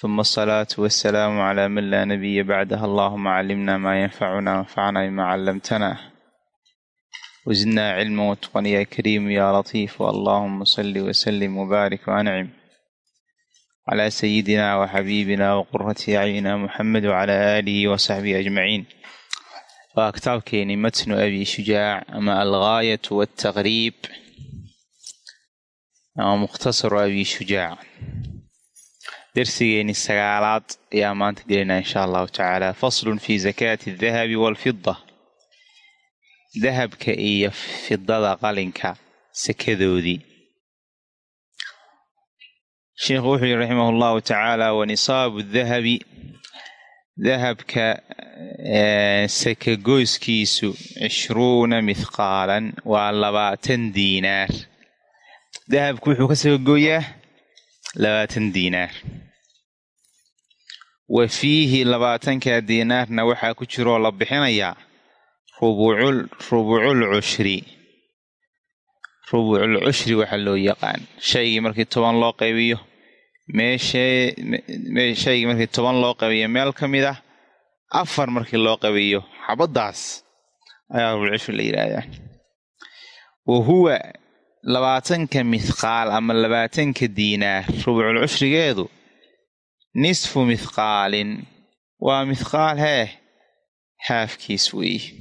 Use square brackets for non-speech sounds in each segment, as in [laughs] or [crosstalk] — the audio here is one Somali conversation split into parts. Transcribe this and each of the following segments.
ثم الصلاة والسلام على من لا نبي بعدها اللهم علمنا ما ينفعنا وانفعنا بما علمتنا وزدنا علما واتقا يا كريم يا لطيف اللهم صل وسلم وبارك وأنعم على سيدنا وحبيبنا وقرة أعيننا محمد وعلى آله وصحبه أجمعين waa kitaabkeeni matnu abi shujaac ama alghaayatu waltaqriib ama mukhtasaru abi shujaac darsigeeni sagaalaad ayaa maanta gelinaa insha allahu tacaala faslun fi zakaati adahabi walfida dahabka iyo fidada qalinka sakadoodii sheikhu wuxuu yihi raximah allahu tacaala wanisaabu dahabi dahabka sakagoyskiisu cishruuna mithqaalan waa labaatan diinaar dahabku wuxuu ka sakagoyaa labaatan diinaar. Wa fiihi labaatanka diinaarna waxaa ku jiroo la bixinayaa rubucul rubucul cushri. Rubucul cushri waxaa loo yaqaan. Shaygii markii toban loo qaybiyo meeshee shaygii markii toban loo qabiyo meel ka mid ah afar markii loo qabiyo xabaddaas ayaa rubulcushri la yidhaahdaa wa huwa labaatanka mithqaal ama labaatanka diinaar rubucul cushrigeedu nisfu mithqaalin. Waa mithqaal hee haafkiis weeye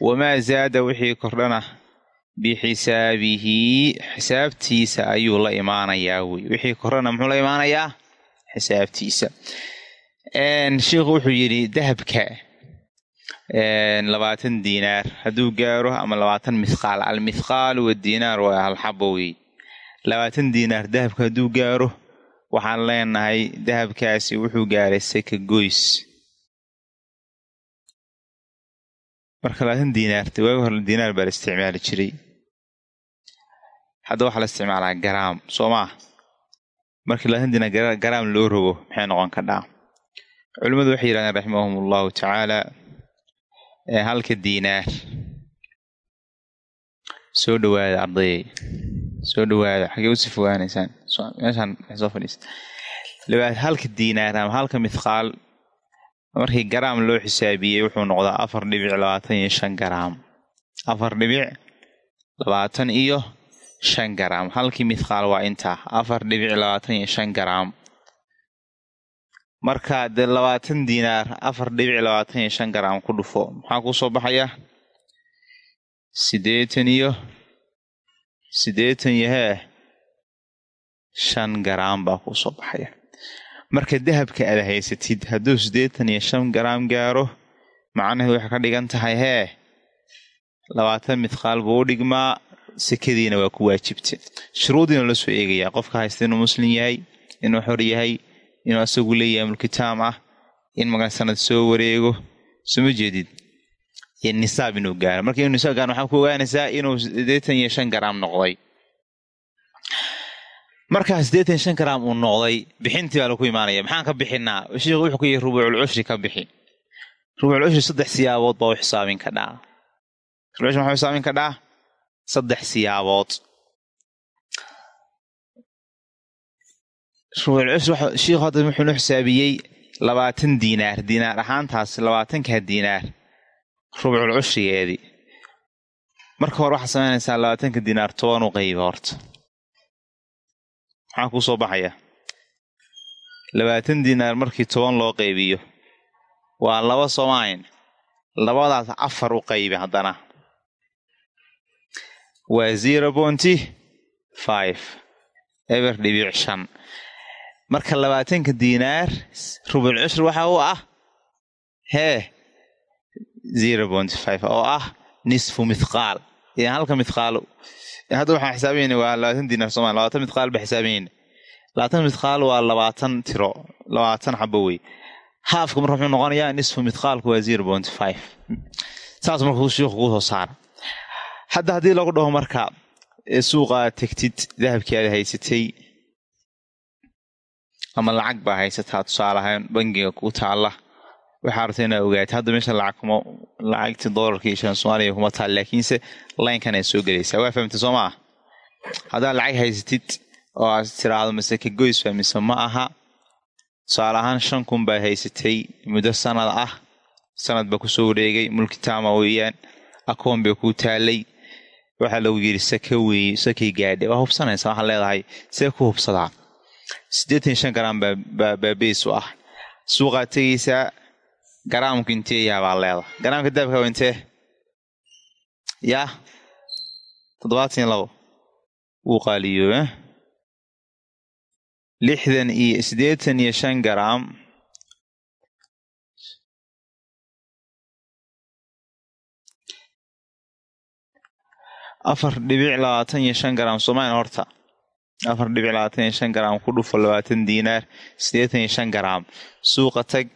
wamaa zaada wixii kordhana? Bixisaabihi. Xisaabtiisa ayuu la imaanayaa wey wixii korana muxuu la imaanayaa? Xisaabtiisa. Sheikhu wuxuu yidhi dahabka labaatan diinaar hadduu gaaro ama labaatan mithqaal almithqaalu wadiinaar waa halxabo wey labaatan diinaar dahabka hadduu gaaro waxaan leenahay dahabkaasi wuxuu gaaray saka goys. Marka labaatan diinaarta waagi hore diinaar baa la isticmaali jiray. Hadda waxaa la isticmaalaa garaam soo maa markii labaatan diinaar garaam loo rogo maxay noqon kadhaa culimmadu waxay yidhahdeen raximahum allahu tacaala halka diinaar soo dhawaada ardayay soo dhawaada xagee u sii fogaanaysaan? Meeshaan soo fadhiista halka diinaar ama halka mithqaal. Markii garaam loo xisaabiyey wuxuu noqdaa afar dhibic labaatan iyo shan garaam. Afar dhibic labaatan iyo shan garaam. Halkii mithqaal waa intaa afar dhibic labaatan iyo shan garaam marka dee labaatan diinaar afar dhibic labaatan iyo shan garaam ku dhufo. Maxaa kuu soo baxaya? Siddeetan iyo siddeetan iyo shan garaam baa kuu soo baxaya. Marka dahabka aad haysatid hadduu siddeetan iyo shan garaam gaaro macnaheedu waxay ka dhigan tahay hee labaatan mithqaal buu u dhigmaa sekadiina waa ku waajibta shuruudiina la soo eegayaa. Qofka haysta inuu muslim yahay inuu xor yahay inuu asagu leeyahay mulkitaam ah in magan sanad soo wareego. Soma jeedid? Iyo nisaab inuu gaaro. Marka inuu nisaab gaaro waxaa ku ogaanaysaa inuu siddeetan iyo shan garaam noqday? Markaa siddeetan iyo shan garaam uu noqday bixintii baa lagu imaanaya. Maxaan ka bixinaa? Sheikhu wuxuu ku yihi rubuucul cushri ka bixi. Rubuucul cushri saddex siyaabood baa u xisaabin kadhaa rubucul cushri maxaa u xisaabin kadhaa saddex siyaabood shiikhu hadda wuxuu noo xisaabiyey labaatan diinaar diinaar ahaantaas labaatanka diinaar rubcul cushrigeedii marka hore waxaad samaynaysaa labaatanka diinaar toban u qayba horta. Maxaa kuu soo baxaya? Labaatan diinaar markii toban loo qaybiyo waa laba soomayn labadaas afar u qaybi haddana. Waa zero bonty five eber dhibic shan marka labaatanka diinaar rubul cushri waxa uu ah hee oo ah nisfu mithqaal. Yan halka mithqaal hadda waxaan xisaabayna waa labaatan diinaar soomali labaatan mithqaal ba xisaabayna labaatan midqaal waa labaatan tiro labaatan xabo wey. Haafka marka muxuu noqonayaa nisfu midqaalku waa saas markuu shiiku kuu soo saara hadda haddii lagu dhaho marka suuqa tegtid dahabkii aad haysatay ama lacag baa haysataa tusaale ahaan bangiga ku taalla. Waxaa rabta inaa ogaatay hadda meesha lacag kuma lacagtii doolarkii shan soomaaliya kuma taal laakiinse laynkan ay soo gelaysaa waa fahamtay soo maa haddaad lacag haysatid oo aad tiraahdo mise ka goysfa mise ma aha. Tusaale ahaan shan kun baa haysatay muddo sanad ah. Sanad baa ku soo wareegay mulki taama weeyaan. Akoon bay kuu taalay waxaa lagu yidhi saka weeye sakay gaadhe waa hubsanaysa waxaa leedahay see ku hubsadaa siddeetan shan garaam baa beys u ah. Suuqaad tegaysaa garaamku intee yaha baa leedahay garaamka daabka intee? Yaa? Toddobaatan iyo labo. Wuu qaaliyooba lixdan iyo siddeetan iyo shan garaam afar dhibic labaatan iyo shan garaam soomaaliya horta afar dhibic labaatan iyo shan garaam ku dhufo labaatan diinaar siddeetan iyo shan garaam suuqa tag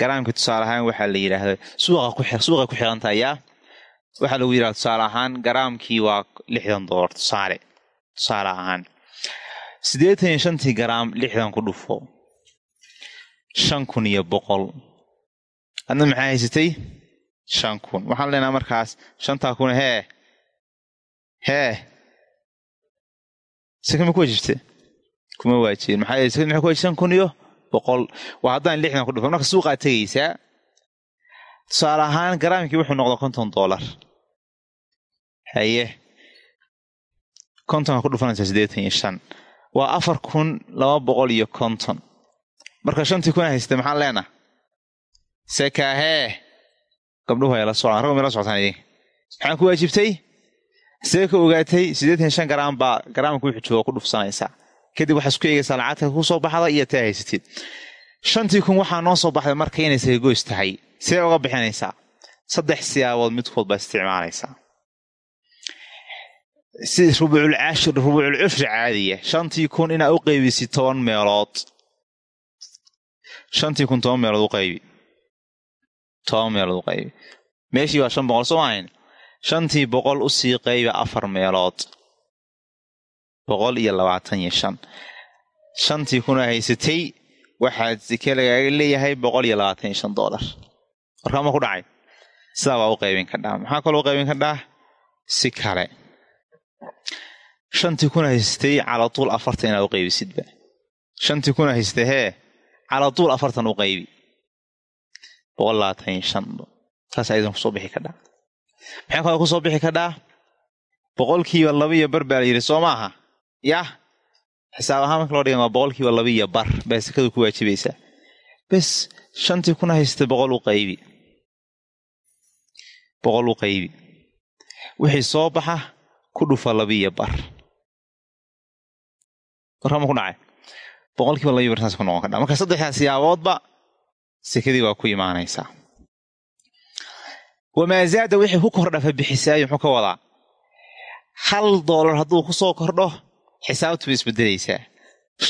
garaamka tusaale ahaan waxaa la yidhaahda suuqa ku xirantaha yaa waxaa lagu yidhahda tusaale ahaan garaamkii waa lixdan doolar tusaale tusaale ahaan. Siddeetan iyo shantii garaam lixdan ku dhufo shan kun iyo boqol. Adna maxaa haysatay? Shan kun. Waxaan leenaha markaas shantaa kun hee hee seke ma ku waajibte kuma waajibin maxaa yeele seke ku wajib shan kun iyo boqol. Waa haddaan lixdan ku dhufo marka suuqaad tegaysaa tusaale ahaan garaamkii wuxuu noqda konton doolar haye. Kontonka ku dhufanaysaa siddeetan iyo shan. Waa afar kun laba boqol iyo konton. Marka shantii kuna haysatay maxaan leenaha sekaahee gabdhuhu ay la socdaan ragum ay la socotaan idinka maxaan ku waajibtay see ka ogaatay? Siddeetan iyo shan garaam baa garaamka wuxuu jooga ku dhufsanaysaa kadib waxaa isku eegaysaa lacagta ku soo baxda iyo taa haysatid. Shantii kun waxaa noo soo baxday marka inay sagagoys tahay. See uga bixinaysaa saddex siyaabood midkood baa isticmaalaysaa si rubuucul cashir rubuucul cushri caadiya. Shantii kun inaa u qaybisid toban meelood. Shantii kun toban meelood u qaybi. Toban meelood u qaybi. Meeshii waa shan boqol soo maahayn shantii boqol u sii qayba afar meelood. Boqol iyo labaatan iyo shan. Shantii kuna haysatay waxaad sike lagaaga leeyahay boqol iyo labaatan iyo shan doolar warkaa ma ku dhacay. Sidaa waa u qaybin kadhaa maxaa kaloo u qaybin kadhaa si kale. Shantii kuna haysatay calatuul afartan inaad u qaybisidba shantii kuna haysatay hee calatuul afartan u qaybi. Boqol labaatan iyo shan. Saas aydan ku soo bixi kadhaa maxay kaloo ku soo bixi kadhaa boqolkiiba laba iyo bar baa la yidhi soo maaha? Yah xisaab ahaan marka loo dhigan waa boqolkiiba laba iyo bar baa sekadu ku waajibaysaa. Bes shantii kuna haysatay boqol u qaybi. Boqol u qaybi. Wixii soo baxa ku dhufa laba iyo bar. Warkama ku dhacay. Boqolkiiba laba iyo bar saas ku noqon kadhaa marka saddexdaa siyaaboodba sekadii waa ku imaanaysaa wamaa zaada wixii ku kordhafa bixisaayo muxuu ka wadaa? Hal doolar hadduu ku soo kordho xisaabtu bay isbedelaysaa.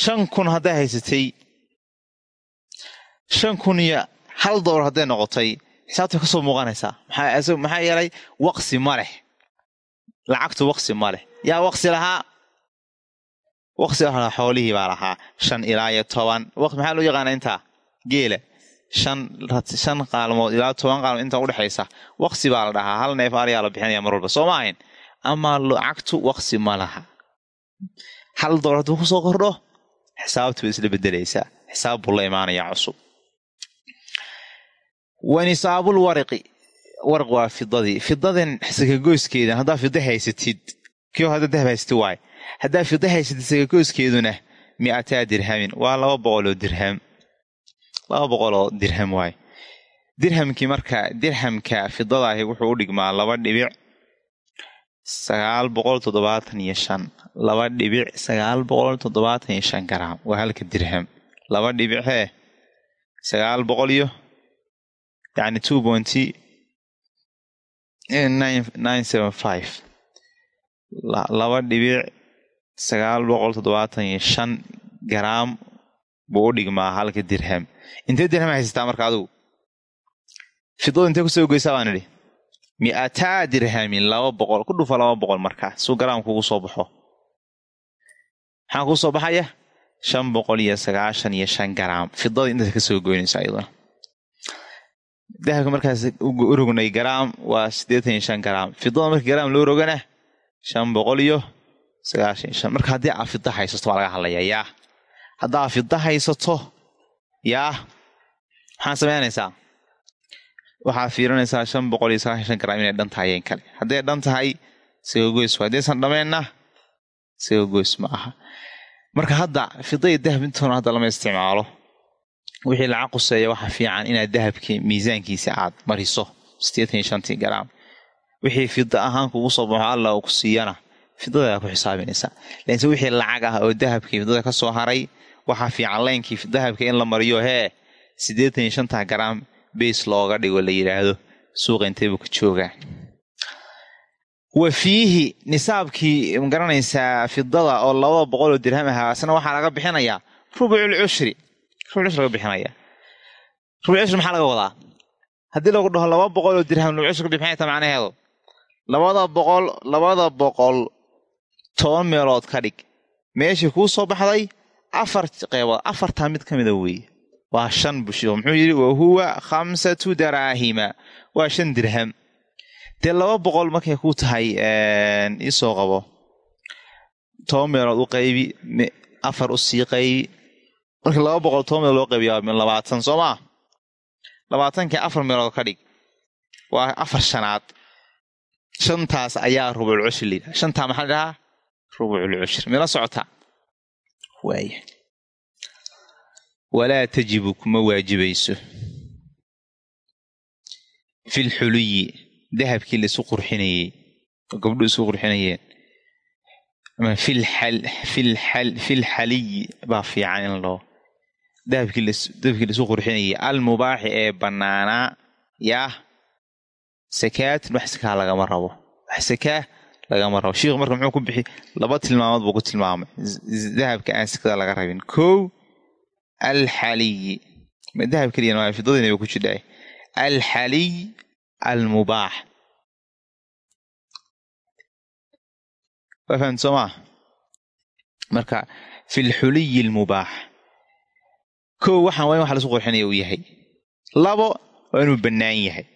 Shan kun hadday haysatay shan kun iyo hal doolar hadday noqotay xisaabtu way ka soo muuqanaysaa. Maxaa yeelay waqsi ma leh. Lacagtu waqsi ma leh. Yaa waqsi lahaa? Waqsi xoolihii baa lahaa. Shan ilaa iyo toban. Maxaa loo yaqaana intaa? Geela shan qaalmood ilaa toban qaalmood inta udhexaysa waqsi baa la dhahaa. Hal neef ariyaa la bixinaya mar walba. Soo ma ahayn ama lacagtu waqsi ma laha. Hal doolar hadduu ku soo kordho? Xisaabtu bay isla bedelaysaa xisaab buu la imaanayaa cusub. Wa nisaabul warq waa fidadii fidadan sakagoyskeeda haddaa fida haysatid kio hadda dahab haysatid waay haddaa fida haysatid sakagoyskeeduna mi'ataa dirhamin. Waa laba boqoloo dirham laba boqoloo dirham waay. Dirhamkii marka dirhamka fidadaahi wuxuu u dhigmaa laba dhibic sagaal boqol toddobaatan iyo shan. Laba dhibic sagaal boqol toddobaatan iyo shan garaam waa halka dirham. Laba dhibic hee sagaal boqol iyo yacni two pointy nine seven five. Laba dhibic sagaal boqol toddobaatan iyo shan garaam buu u dhigmaa halka dirham. Intee dirham haysataa marka adugu fidada intee ku soo goysaa baan idhi mi'ataa dirhamin laba boqol ku dhufa laba boqol markaa suu garaam kugu soo baxo. Maxaa kuu soo baxaya? Shan boqol iyo sagaashan iyo shan garaam. Fidada intaas ka soo goynaysa ayaduna? Dahabka markaas u rognay garaam waa siddeetan iyo shan garaam. Fidada marka garaam loo rogana shan boqol iyo sagaashan iyo shan. Marka haddii aa fida haysato waa laga hadlayaa yaa haddaa fida haysato? Yaa maxaa samaynaysaa waxaa fiirinaysaa shan boqol iyo sagaashan shan garaam inay dhan tahay kale. Hadday dhan tahay sigagoys haddaysan dhameenna sigagoys ma aha. Marka hadda fida iyo dahab intoona hadda lama isticmaalo. Wixii lacag quseeya waxaa fiican inaad dahabkii miisaankiisa aad mariso siddeetan iyo shantii garaam wixii fida ahaan kugu soo baxo alla uu ku siiyana. Fidada ku xisaabinaysaa laakiinse wixii lacag ah oo dahabkii fidada ka soo haray waxaa fiican leynkii dahabka in la mariyo hee siddeetan iyo shantaa garaam beys looga dhigo la yidhaahdo suuqa inteebuu ka joogaa? Wa fiihi nisaabkii ma garanaysaa fidada oo labada boqol oo dirham ahaa asna waxaa laga bixinayaa rubucul cushri rubuc cushri laga bixinaya rubuc cushri maxaa laga wadaa? Haddii lagu dhaho laba boqol oo dirham rubuc cushri ka bixinaya ta macnaheedu labada boqol labada boqol toban meelood ka dhig. Meeshii kuu soo baxday afar qeybood afartaa mid ka mida weeye waa shan bushiiqo muxuu yidhi wa huwa khamsatu daraahima. Waa shan dirham. Dee laba boqol markay ku tahay iisoo qabo. Toban meelood u qaybi afar u sii qaybi. Markii laba boqol toban meelood loo qaybiya labaatan soo maa labaatankii afar meelood ka dhig. Waa afar shanaad. Shantaas ayaa rubucul cushri la yidhaha shantaa maxaa la dhahaa rubucul mila socotaa waaya walaa tajibu kuma waajibayso filxuliyi dahabkii laisu qurxinayey oo gabdhu isu qurxinayeen ama filxaliyi baa fiican in loo dahabkii laisu qurxinayay almubaaxi ee bannaanaa yaah sakaatun wax sakaa lagama rabo wax sakaa lagama rabo shiikhu marka muxuu ku bixi laba tilmaamood buu ku tilmaamay. Dahabka aan sakada laga rabin. Kow alxaliyi dahab keliya fidadiina ba ku jidha alxaliy almubaax. Waa soo maa marka fi lxuliyi almubaax. Kow waxaan waa in wax lasu qurxinaya uu yahay. Labo waa inuu bannaan yahay.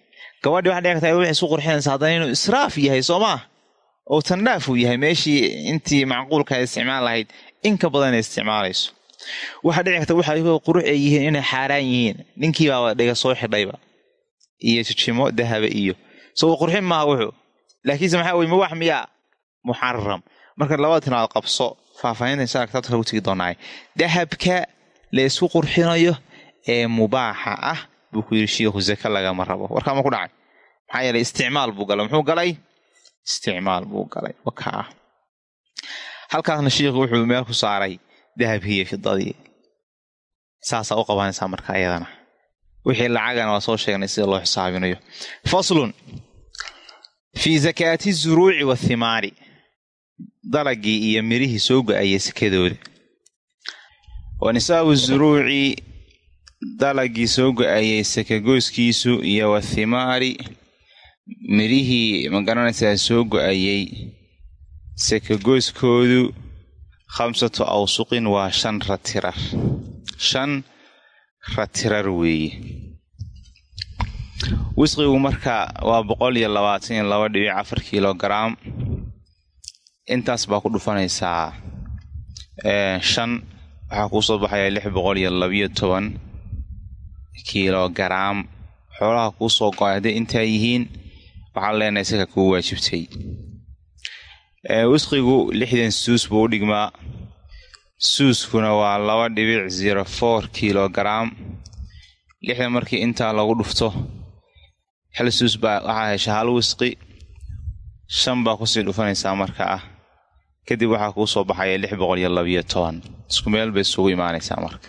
Gabadhii waxa dhici kartaa waxay isu qurxinaysa haddana inuu israaf yahay soo maa oo tandhaaf uu yahay meeshii intii macquulka isticmaal lahayd in ka badan inay isticmaalayso. Waxaa dhici karta waxa qurux ay yihiin inay xaaraan yihiin. Ninkiibaaba dhiga soo xidhayba iyo jijimo dahaba iyo. Soo qurxin maaha wuxuu. Laakiinse maxaa weye mubaax miyaa? Muxaram marka labada tinaad qabso faahfaahinta insha kitaabta lagu tegi doonaaye dahabka la isku qurxinayo ee mubaaxa ah buu ku yidhi shiikhu zaka lagama rabo. Warkaama ku dhacay. Maxaa yeelay isticmaal buu galay. Muxuu galay isticmaal buu galay. Waka ah halkaasna shiikhu wuxuu meel ku saaray dahabkii iyo fidadii saasaa u qabanaysaa marka ayadana. Wixii lacagana waa soo sheegnay sida loo xisaabinayo. Faslun. Fii zakaati zuruuci wathimaari dalagii iyo mirihii soo go'ayay sakadooda wa nisaabu zuruuci. Dalagii soo go'ayay sakagoyskiisu iyo wathimaari mirihii ma garanaysaa soo go'ayay. Sakagoyskoodu khamsatu awsuqin waa shan ratirar. Shan ratirar weeye wisqigu marka waa boqol iyo labaatan iyo laba dhibic afar kilogaram intaas baa ku dhufanaysaa shan waxaa kuu soo baxaya lix boqol iyo labiyo toban kilogaram xoolaha kuu soo go'ay hadday intaa yihiin waxaan leenahay saka kuu waajibtay wisqigu lixdan suus buu u dhigmaa suuskuna waa laba dhibic zero four kilogaram lixdan markii intaa lagu dhufto hal suus baa waxaa hesha hal wisqi shan baa ku sii dhufanaysaa marka ah. Kadib waxaa kuu soo baxaya lix boqol iyo labiyo toban. Isku meel bay isugu imaanaysaa marka.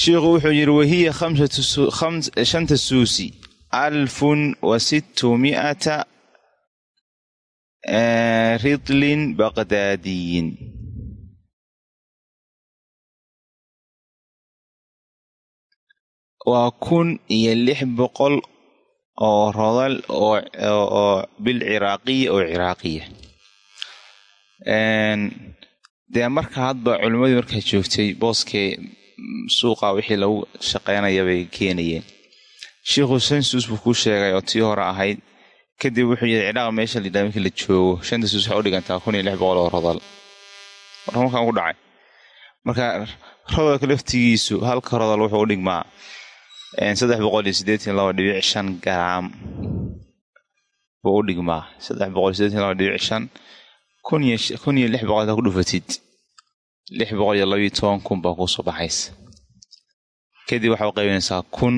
Shiikhu wuxuu yidhi wahiya shanta suusi alfun wa sittu miata eh, ridlin baqdaadiyin waa kun iyo lix boqol oo rodal oo bilciraaqiya oo ciraaqiya dee marka hadba culimmadii markaa joogtay booskee suuqa wixii lagu shaqeynaya bay keenayeen sheikhu sensus buu ku sheegay oo tii hore ahayd kadib wuxuu yidhi cidhaaq meesha layidhaha markii la joogo shanta sus waxay u dhigantaa kun iyo lix boqol oo rodal marka markaan ku dhacay. Marka rodalka laftigiisu halka rodal wuxuu u dhigmaa saddex boqol iyo siddeetan laba dhibic shan garaam buu u dhigmaa. Saddex boqol iyo siddeetan laba dhibic shan kun iyo kun iyo lix boqol ku dhufatid. Lix boqol iyo labayo toban kun baa kuusoo baxaysa kadib waxaa qaybinaysaa kun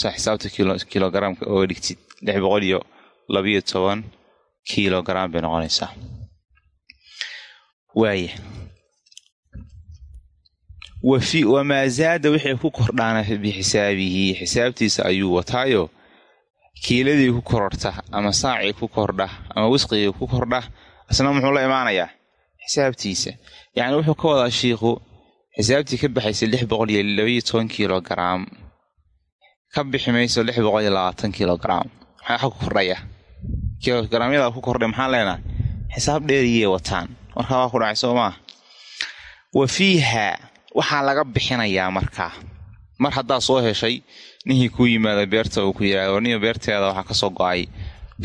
saa xisaabta kilogaraamka oga dhigtid lix boqol iyo labayo toban kilogaram bay noqonaysaa. Waaya wafi wamaa zaada wixii ku kordhaana bixisaabihi. Xisaabtiisa ayuu wataayo. Kiiladii ku kororta ama saacii ku kordha ama wisqigii ku kordha isna muxuu la imaanayaa? Xisaabtiisa. Yacni wuxuu ka wadaa shiikhu xisaabtii ka baxaysa lix boqol iyo labaiyo toban kilogaram ka bixi mayso lix boqol iyo labaatan kilogaram maxaa ku kordhaya kilogaraamyada ku kordhay maxaan leenahay? Xisaab dheeriyay wataan. Markaa waa ku dhacay soo maa wa fiiha waxaa laga bixinayaa markaa mar haddaa soo heshay ninkii kuu yimaada beerta uu ku yidhahdo niyo beerteeda waxaa ka soo go'ay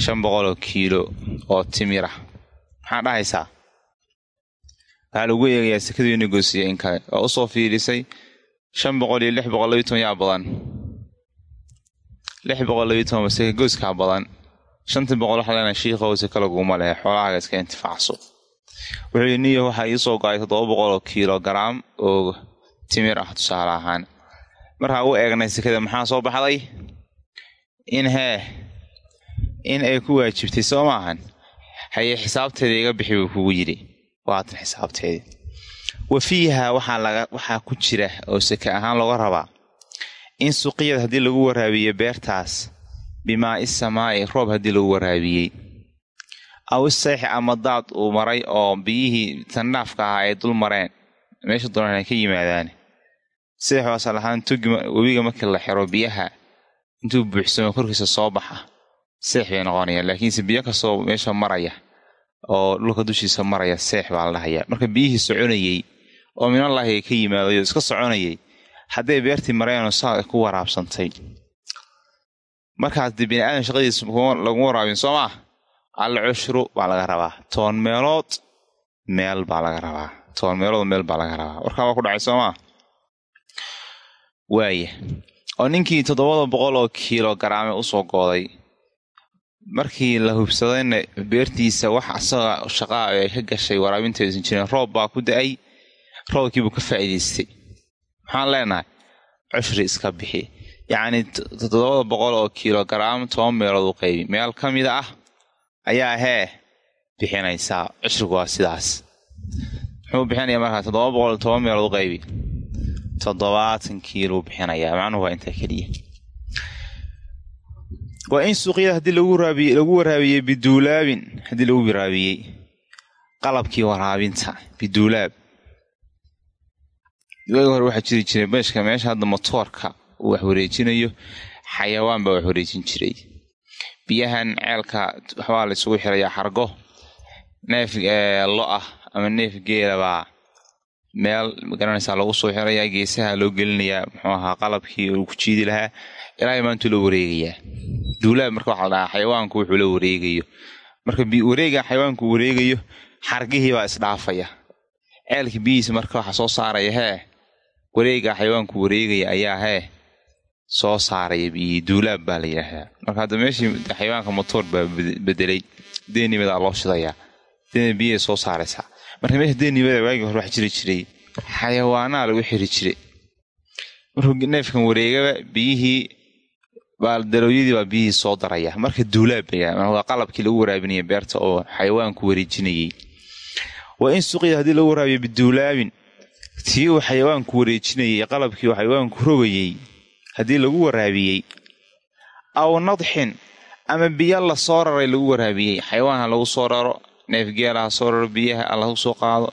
shan boqol oo kiilo oo timira maxaa dhahaysaa waxaa lagu eegayaa sekadii negosiye in kale oo u soo fiirisay shan boqol iyo lix boqol labiy yaa badan. Lix boqol labiy toban seka gooskaa badan. Shantii boqol waxaa leenahay shiikhow seka laguma lehe. Xoolahaaga iska intifaacso. Wuxuu yidhi niyo waxaa ii soo go'ay toddoba boqol oo kiilogaraam oo timir ah tusaale ahaan. Markaa u eegnay sekada maxaa soo baxday? In hee in ay ku waajibtay soo maahan. Haye xisaabteeda iga bixi buu kugu yidhi waatan xisaabteedii wa fiiha waxaa ku jira oo seke ahaan looga rabaa in suqiyad haddii lagu waraabiye beertaas bimaa'i samaa'i roob haddii lagu waraabiyey. Aw isayxi ama daad uu maray oo biyihii tandhaafka ahaa ay dul mareen meesha doonaan ka yimaadaan. Seex asal ahaan tugi webiga markii la xiro biyaha intuu buuxsamo korkiisa soo baxa seex bay noqonayaan laakiinse biyo kastoo meesha maraya oo dhulka dushiisa maraya seex baa la dhahayaa marka biyihii soconayey oo minallaahi ka yimaadayo iska soconayay hadday beertii mareenoo saa ku waraabsantay. Markaas dee bini aadan shaqadiisa laguma waraabin soo maa alla cushru baa laga rabaa. Toban meelood meel baa laga rabaa. Toban meelood meel baa laga rabaa. Warkaa waa ku dhacay soo maa waaya oo ninkii toddobada boqol oo kiilogaraame u soo gooday markii la hubsadayna beertiisa wax asaga shaqaa ay ka gashay waraabinteedusan jireen roob baa ku da'ay roobkiibuu ka faa'iidaystay. Maxaan leenahay cushri iska bixi. Yacni toddobada boqol oo kiilogaraam toban meelood u qaybi. Meel ka mida ah ayaa hee bixinaysaa cushrigu waa sidaas. Muxuu bixinayaa markaa? Toddoba boqol toban meelood u qaybi. Toddobaatan kiiluu bixinayaa. Macnuhu waa intaa keliya waa in suuqyada haddii lagu waraabiyey biduulaabin haddii lagu waraabiyey qalabkii waraabinta biduulaab. Waagi hore waxaa jiri jiray beeshka meesha hadda motoorka uu wax wareejinayo xayawaan baa wax wareejin jiray. Biyahan ceelka waxbaa la isugu xirayaa xargo neef lo ah ama neef geela baa meel ma garanaysaa lagu soo xirayaa geesaha loo gelinayaa muxuu ahaa qalabkii uu ku jiidi lahaa ilaa maantuu la wareegayaa. Duulaab marka waxaa la dhahaa xayawaanku wuxuu la wareegayo. Marka wareega xayawaanku wareegayo xargihii baa isdhaafaya. Ceelka biyihiisa marka waxaa soo saaraya hee wareega xayawaanku wareegaya ayaa hee soo saaraya biyihii. Duulaab baa la yidhaahdaa. Marka hadda meeshii xayawaanka motoor baa bedelay deenimadaa loo shidayaa. Deena biyahay soo saaraysaa marka meesha deenimada waagii hore wax jiri jiray xayawaanaa lagu xiri jiray. Markuu neefkan wareegaba biyihii baaldarooyadii baa biyihii soo daraya. Marka duulaab baa waa qalabkii lagu waraabinaya beerta oo xayawaanku wareejinayay. Waa in suqyada haddii lagu waraabiyo biduulaabin tii uu xayawaanku wareejinayay qalabkii uu xayawaanku rogayey haddii lagu waraabiyey aw nadxin ama biyo la soo raray lagu waraabiyey xayawaanha lagu soo raro neefgeelaha soo raro biyaha lagu soo qaado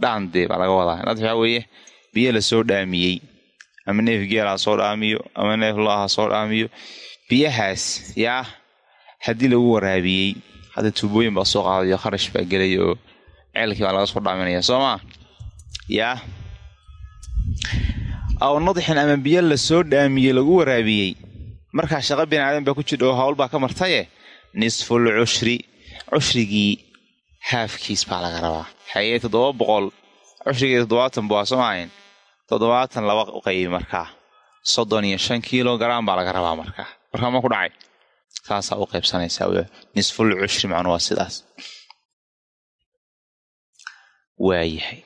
dhaandee baa laga wadaa. Nadx waxaa weeye biyo la soo dhaamiyey ama neef geel ha soo dhaamiyo ama neef lo ha soo dhaamiyo biyahaas yaa haddii lagu waraabiyey hadda tuubooyin baa soo qaadayo kharash baa gelaya oo ceelkii baa laga soo dhaaminaya soo maa yaa aw nadxin ama biyo la soo dhaamiyey lagu waraabiyey markaa shaqo bini aadan baa ku jidha oo hawl baa ka martaye? Nisful cushri cushrigii haafkiis baa laga rabaa. Xayee toddoba boqol cushrigii toddobaatan bua soo maahayn toddobaatan laba qaybi markaa soddon iyo shan kiilo garaam baa laga rabaa markaa markaa ma ku dhacay. Saasaa u qaybsanaysaa w nisful cushri macnuu waa sidaas. Waayahay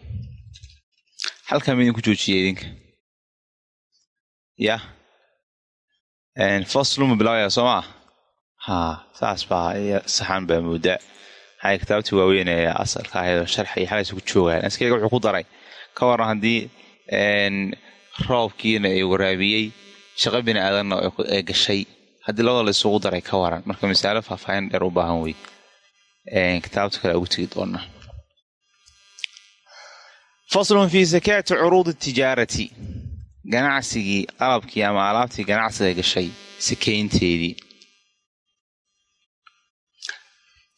halkan idinku joojiyey idinka? Yah fasluma bilaabaya soo maa haa saas baa saxan baa moodaa. Hay kitaabtii waaweyn ee asalka ahayd sharxa iyo xalays ku joogaan. Wuxuu ku daray. Ka waran haddii roobkiina ay waraabiyey. Shaqo bini aadanna ee gashay haddii labada la isugu daray ka waran marka masaalo faahfaahin dheer u baahan wey kitaabta kale ugu tegi doonaa faslun fii sakaati curuudi tijaarati. Ganacsigii qalabkii ama alaabtii ganacsiga gashay sakaynteedii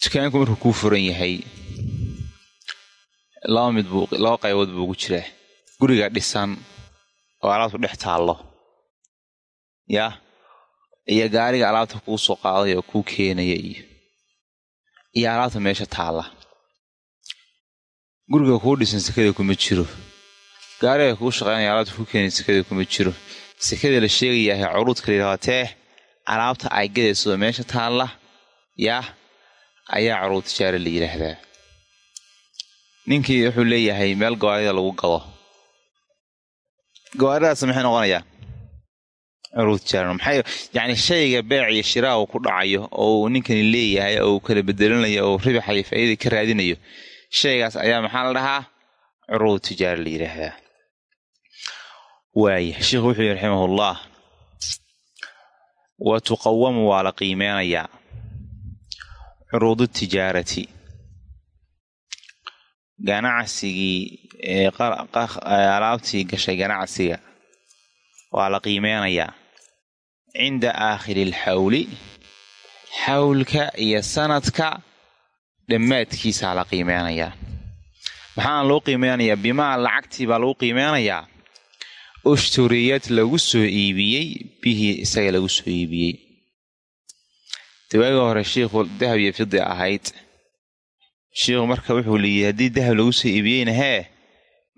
dukaanku markuu kuu furan yahay laba mid laba qaybood buu ugu jiraa guriga dhisan oo alaabtu dhex taallo. Yah iyo gaariga alaabta kuu soo qaaday oo kuu keenaya iyo iyo alaabta meesha taalla. Guriga kuu dhisan sekada kuma jiro. Gaariga kuu shaqeynaya alaabta kuu keenaya sekada kuma jiro. Sekada la sheegayahay curuudka layidhahatee alaabta ay gadayso meesha taalla yah ayaa curuud tijaara la yidhaahdaa. Ninkii wuxuu leeyahay meel gawaarida lagu gado gawaaridaas maxay noqonayaa? Curuud tijaara maxay yacni shayga beec iyo shiraa uu ku dhacayo oo uu ninkani leeyahay oo uu kala bedelanayo oo ribaxa iyo faa'iida ka raadinayo shaygaas ayaa maxaa la dhahaa? Curuud tijaara la yidhaahdaa. Waaya sheikhu wuxuu yihi raximahullah wa tuqawamu waa la qiimeynayaa curuudu tijaarati. Ganacsigii alaabtii gashay ganacsiga. Waa la qiimeynayaa cinda aakhiri alxawli xawlka iyo sanadka dhammaadkiisaa la qiimeynayaa maxaana loo qiimeynayaa bimaa lacagtii baa lagu qiimeynayaa ushturiyad lagu soo iibiyey bihii isaga lagu soo iibiyey. Dawaagii hore shiikhu dahab iyo fidi ahayd. Shiikhu marka wuxuu leeyahy haddii dahab lagu soo iibiyeyna hee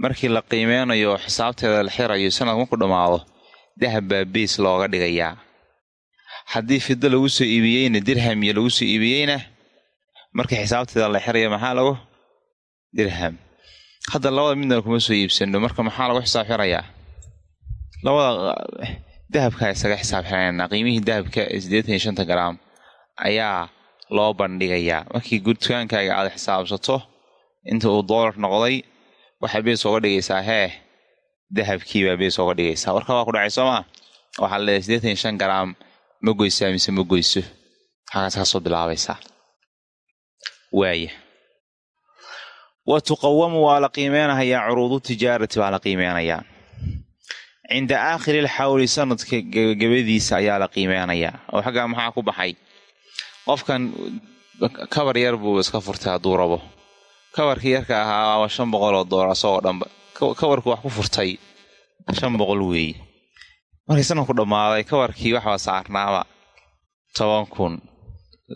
markii la qiimeynayo xisaabteeda la xirayo sanadku marku dhammaado dahab baa beys looga dhigayaa. Haddii fido lagu soo iibiyeyna dirham iyo lagu soo iibiyeyna markii xisaabteeda la xirayo maxaa lagu? Dirham. Hadda labada midna kuma soo iibsano marka maxaa lagu xisaab xirayaa? Labada dahabkaa isaga xisaab xirayna qiimihii dahabka siddeetan iyo shanta garaam ayaa loo bandhigayaa. Markii gudkaankaaga aad xisaabsato inta uu doolar noqday waxaa bees ooga dhigaysaa hee dahabkiibaa bees ooga dhigaysaa. Warka waa ku dhacay soo maa waxaa la leedahay siddeetan shan garaam ma goysaa mise ma goyso? Halkaas ka soo bilaabaysaa. Waaya wa tuqawamu waa la qiimeynahayaa curuudu tijaarati baa la qiimeynayaa cinda aakhiri alxawli sanadka gebagabadiisa ayaa la qiimeynayaa oo xaggaa maxaa ku baxay? Qofkan kabar yar buu iska furtay hadduu rabo kabarkii yarka ahaa waa shan boqol oo doolar asagoo dhanba. Kabarku wax ku furtay shan boqol weeye markii sanadku dhammaaday kabarkii waxbaa saarnaaba toban kun.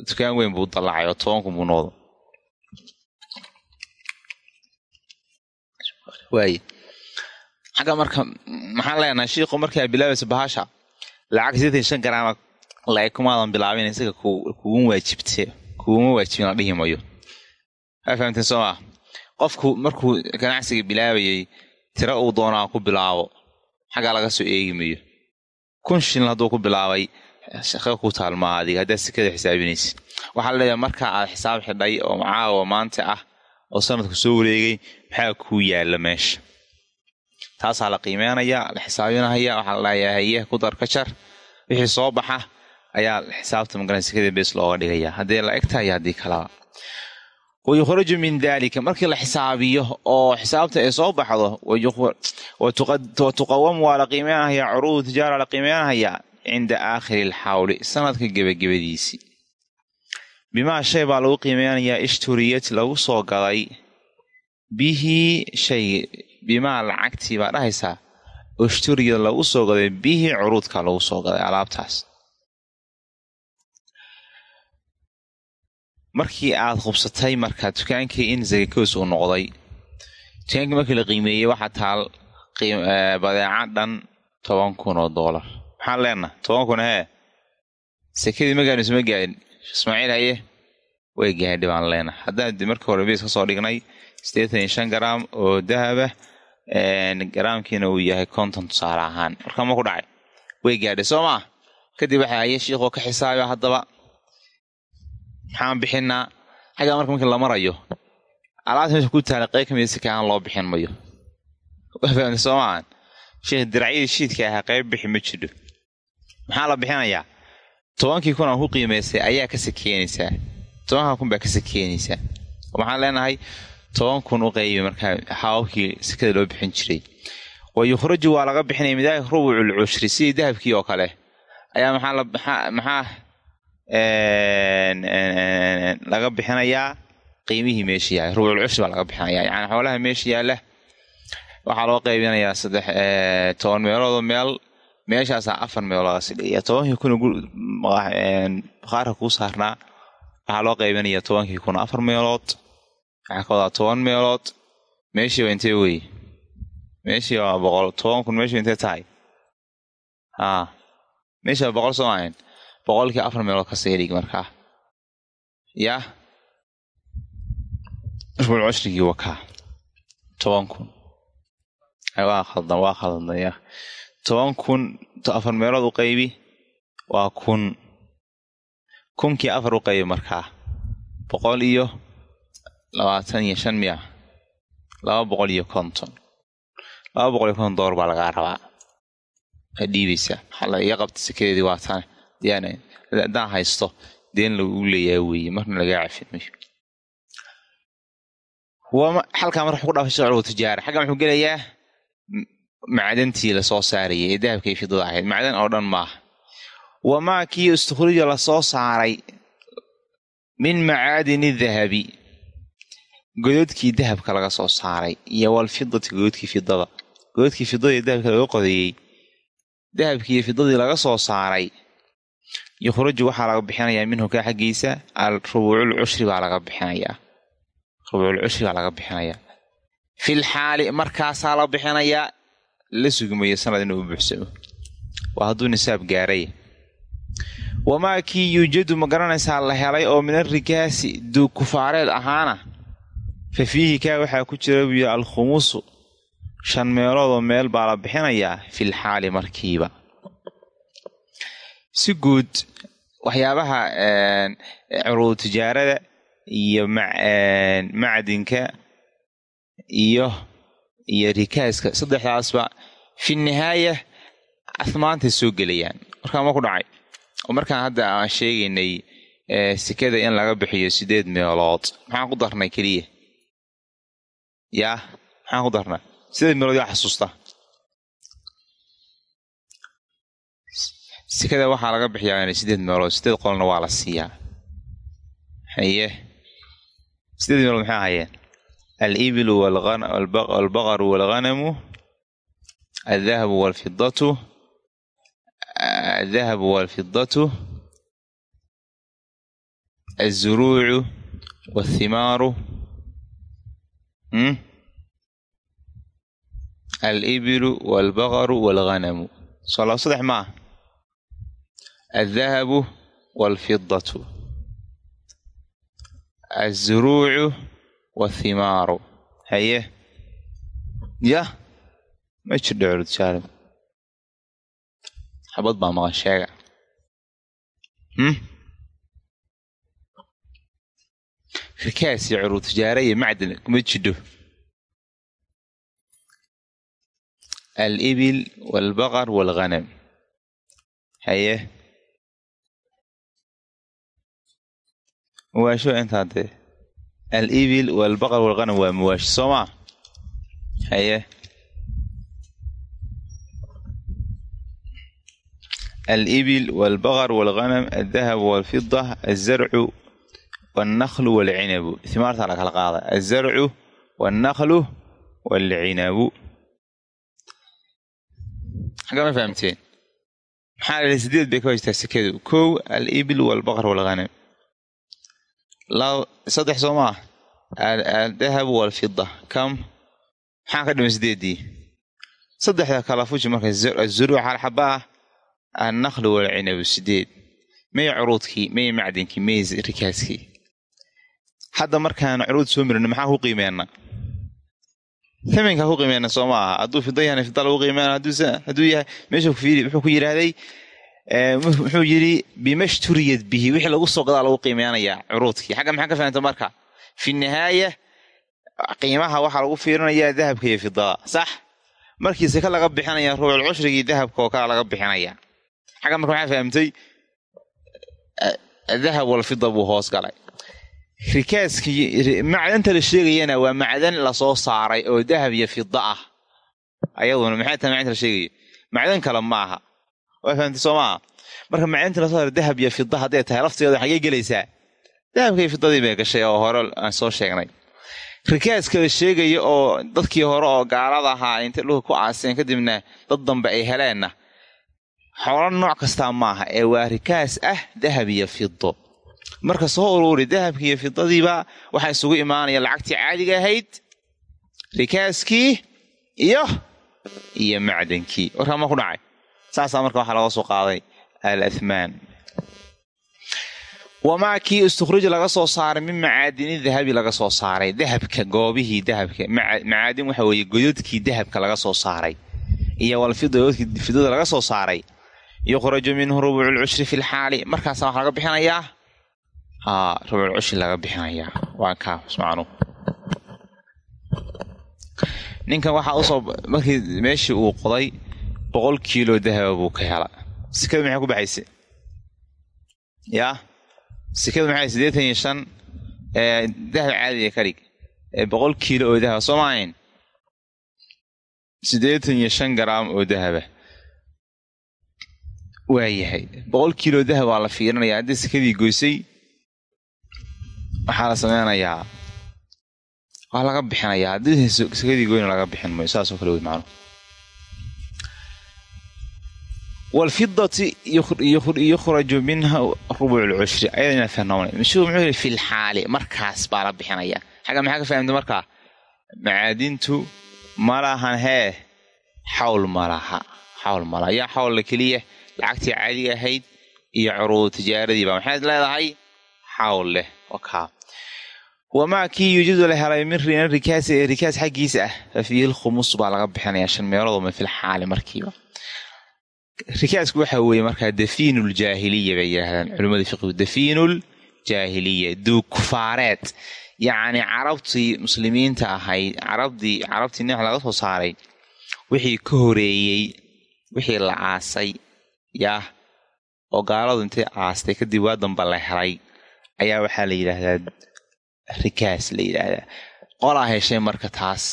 Dukaan weyn buu dallacay oo toban kun buu noodo waaye xagga marka maxaan leenahay shiiku markaa bilaabaysa bahasha lacag sideetan shan garaama laeg kumaadan bilaabin isaga kugu waajibte kuguma waajibin la dhihi mayo fahamteen soo maa qofku markuu ganacsiga bilaabayay tira uu doonaa ku bilaabo xaggaa laga soo eegi kun shilin hadduu ku bilaabay shaqa ku taalmaa adiga haddaad sikada xisaabinaysid waxaa la leeyahay markaa aad xisaab xidhay oo caawa maanta ah oo sanadku soo wareegay maxaa kuu yaalla meesha taasaa la qiimeynayaa la xisaabinahaya waxaa la haye ku dar ka jar wixii soo baxa ayaa xisaabta magaran sekada bees looga dhigaya haddii la eg tahay haddii kalaba wayukhraju min dalika markii la xisaabiyo oo xisaabta ay soo baxdo watuqawamu waa la qiimeynhayaa curuudu tijaara la qiimeynhayaa cinda aakhiri alxawli sanadka gebagabadiisii bimaa shay baa lagu qiimeynayaa ishturiyad lagu soo gaday bihi shay bimaa lacagtii baa dhahaysaa ishturiyad lagu soo gaday bihi curuudka lagu soo gaday alaabtaas markii aad hubsatay marka dukaankii in zakakoos uu noqday dukaankii markii la qiimeeyey waxaa taal badeeca dhan toban kun oo doolar maxaan leenaha toban kun hee. Sekadii magaanu isma gaadhin. Ismaaciil haye way gaadhi baan leenaha haddaan markii hore biis ka soo dhignay siddeetan iyo shan garaam oo dahaba garaamkiina uu yahay konton tusaale ahaan. Markaa ma ku dhacay. Way gaadhay soo maa kadib waxaa haye shiikhoo ka xisaabiya haddaba maxaan bixinaa xaggaa marka markii la marayo alaabta meesha ku taala qeyb kamida si kaan loo bixin mayo. Wafahmta soo maahan sheekh diracyadii shiidka ahaa qeyb bixi ma jidho maxaa la bixinayaa? Tobankii kun aan ku qiimaysay ayaa ka sakeenaysaa tobanka kun baa ka sakeenaysaa waxaan leenahay toban kun u qaybi markaa hababkii sekada loo bixin jiray. Wa waa laga bixinaya midaalik rubucul cushri sidii dahabkii oo kale. Ayaa maxaa maxaa laga bixinayaa qiimihii meesha yahay. Rubucul cushri baa laga bixinayaa yani xoolaha meesha yaalla waxaa loo qaybinayaa saddex toban meeloodoo meel. Meeshaasaa afar meelood laga sidhiya tobankii kun bakhaarka kuu saarnaa. Waxaa loo qaybinayaa tobankii kun afar meelood. Waxaa ka wadaa toban meelood. Meeshii waa intee weye meeshii waa boqol toban kun meeshii intee tahay? Meeshii waa boqol soo ahayn boqolkii afar meelood ka seedhig markaa. Yaa rubul cushrigii waa kaa toban kun. Waa khaldan waa khaldan ya. Toban kun afar meelood u qaybi waa kun. Kunkii afar u qaybi markaa. Boqol iyo labaatan iyo shan miya. Laba boqol iyo konton. Laba boqol iyo konton door baa lagaa rabaa. A dhiibaysaa. La iga qabta sekadeedii waa diyaan haddaan haysto deen lagu leeyahay weeye marna lagaa cafin mayo halkaa marka ku dhaafay shicru tijaara. Xagga muxuu gelayaa? Macdantii la soo saarayay ee dahabka fidada ahayd. Macdan oo dhan maaha. Wamaa kii istukhrija la soo saaray min macaadini dahabi. Gododkii dahabka laga soo saaray iyo walfidati gododkii fidada gododkii fidada ee dahabka laga qodeeyey dahabkii iyo fidadii laga soo saaray yukhraju waxaa laga bixinayaa minhu kaa xaggiisa al rubuucul cushri baa laga bixinayaa. Rubuucul cushri baa laga bixinayaa. Fil xaali markaasaa la bixinayaa la sugmayo sanad inuu u buuxsamo waa hadduu nisaab gaaray. Wamaa kii yuujadu ma garanaysaa la helay oo min arrikaasi duug kufaareed ahaana? Fa fiihi kaa waxaa ku jira buuyi alkhumusu shan meeloodoo meel baa la bixinayaa fil xaali markiiba si guud waxyaabaha curuud tijaarada iyo macdinka iyo iyo rikaaska. Saddexdaasba fi nihaaya ahmaantay soo gelayaan. Markaa ma ku dhacay. Markaan hadda aan sheegaynay sekada in laga bixiyo sideed meelood maxaan ku darnay keliya? Yaa maxaan ku darnaa sideed meelood yaa xasuusta sekada waxaa laga bixiyaa sideed meelood sideed qolna waa la siiyaa. Haye sideed meelood maxay ahayeen alibilu walbaqaru walghanamu aldahabu walfidatu aldahabu walfidatu alzuruucu walthimaaru alibilu walbaqaru walghanamu. Soo laba saddex ma ah aldahabu walfidatu alzuruucu walthimaaru haye yah ma jirdho curudjaalim xabad baa maqan sheega rikaas iyo curuud tijaara iyo macdan kuma jidho alibil walbaqar walghanam haye waasho intaa dee alibil walbaqar walqanam waa mawaashi soo maa haye. Alibil walbaqar walqanam aldahab walfida alzarcu walnaklu walcinabu la kala qaada. Alzarcu walnaklu walcinabu xagama fahamteen? Maxaa sideed bay ka hojtaa sekadu kow alibil walbaqar walqanam saddex soo maa aldahab walfida kam maxaa ka dhima sideedii saddexda kala fuji marka azuruuc hal xaba ah annaqlu walcinabu sideed may curuudkii may macdinkii may rikaaskii hadda markaan curuud soo mirino maxaa ku qiimeenna taminkaa ku qiimeenna soo ma aha hadduu fida yahana fida lagu qiimeen hadduu yahay meesha wuxuu ku yidhaahday muxuu yidhi bimashturiyad bihi. Wixii lagu soo gadaa lagu qiimeynayaa curuudkii. Xagga maxaa ka fahamta marka? Fi nihaaya qiimaha waxaa lagu fiirinayaa dahabka iyo fidada sax? Markii seke laga bixinaya ruucul cushrigii dahabka oo kale laga bixinaya. Xagga marka maxaa fahamtay dahab walfida buu hoos galay. Rikaaskii macdanta la sheegayana waa macdan la soo saaray oo dahab iyo fida ah. Ayaduna maxay tahay macdanta la sheegayo macdan kale ma aha waa fahamtay soo maaha marka macdanta la soo saaray dahab iyo fida hadday tahay lafteeda xagee gelaysaa. Dahabka iyo fidadii bay gashay oo hore aan soo sheegnay. Rikaaska la sheegaya oo dadkii hore oo gaalada ahaa intay dhulka ku caaseen kadibna dad dambe ay heleenna xoolo nooc kastaa maaha ee waa rikaas ah dahab iyo fido marka soo uruuri dahabkii iyo fidadiiba waxaa isugu imaanaya lacagtii caadiga ahayd rikaaskii iyo iyo macdankii. Warkaa ma ku dhacay saasaa marka waxaa laga soo qaaday al athmaan wamaa kii istukhrija laga soo saaray min macaadini dahabi laga soo saaray. Dahabka goobihii dahabka macaadin waxa weeye gododkii dahabka laga soo saaray. Iyo walfida gododkii fidada laga soo saaray. Yukhraju minhu rubuuculcushri fi lxaali markaasa waxaa laga bixinayaa haa rubuuculcushri laga bixinayaa waa kaas macnuu ninkan waxaa u soo markii meeshii uu qoday boqol kiilo dahaba buu ka hela sikada maxay ku baxayse yaa sikadu maxay siddeetan iyo shan dahab caadiga ka dhig. Boqol kiilo oo dahaba soo maahayn siddeetan iyo shan garaam oo dahaba waayahay boqol kiilo dahab waa la fiirinayaa. Haddii sikadii goysay waxaa la sameynayaa waa laga bixinayaa. Haddii sikadii goyna laga bixin mayo saasoo kale wey macnuhu wlfidati yukhraju minha rubuc lcushri ayadana fahnoona mashuu muxuu yidhi fi lxaali markaas baa la bixinaya xagga maxaa ka fahamta markaa macaadintu malahan hee xawl malaha xawl malaha yaa xawlla keliya lacagtii caadiga ahayd iyo curuud tijaaradiiba maxayd leedahay xawl leh wakaa wamaa kii yuujidu la helay min rikaasi ee rikaas xaggiisa ah fa fiihi lkhumus baa laga bixinaya shan meelooduma filxaali markiiba rikaasku waxa weeye markaa dafiinul jaahiliya bay yidhaahdaan culimmada fiqigu dafiinul jaahiliya duug kufaareed. Yacni carabtii muslimiinta ahayd carabdii carabtii neex laga soo saaray wixii ka horeeyey wixii la aasay yaah oo gaaladu intay aastay kadib waa damba la helay ayaa waxaa la yidhaahdaa rikaas la yidhaahdaa qolaa heshay marka taas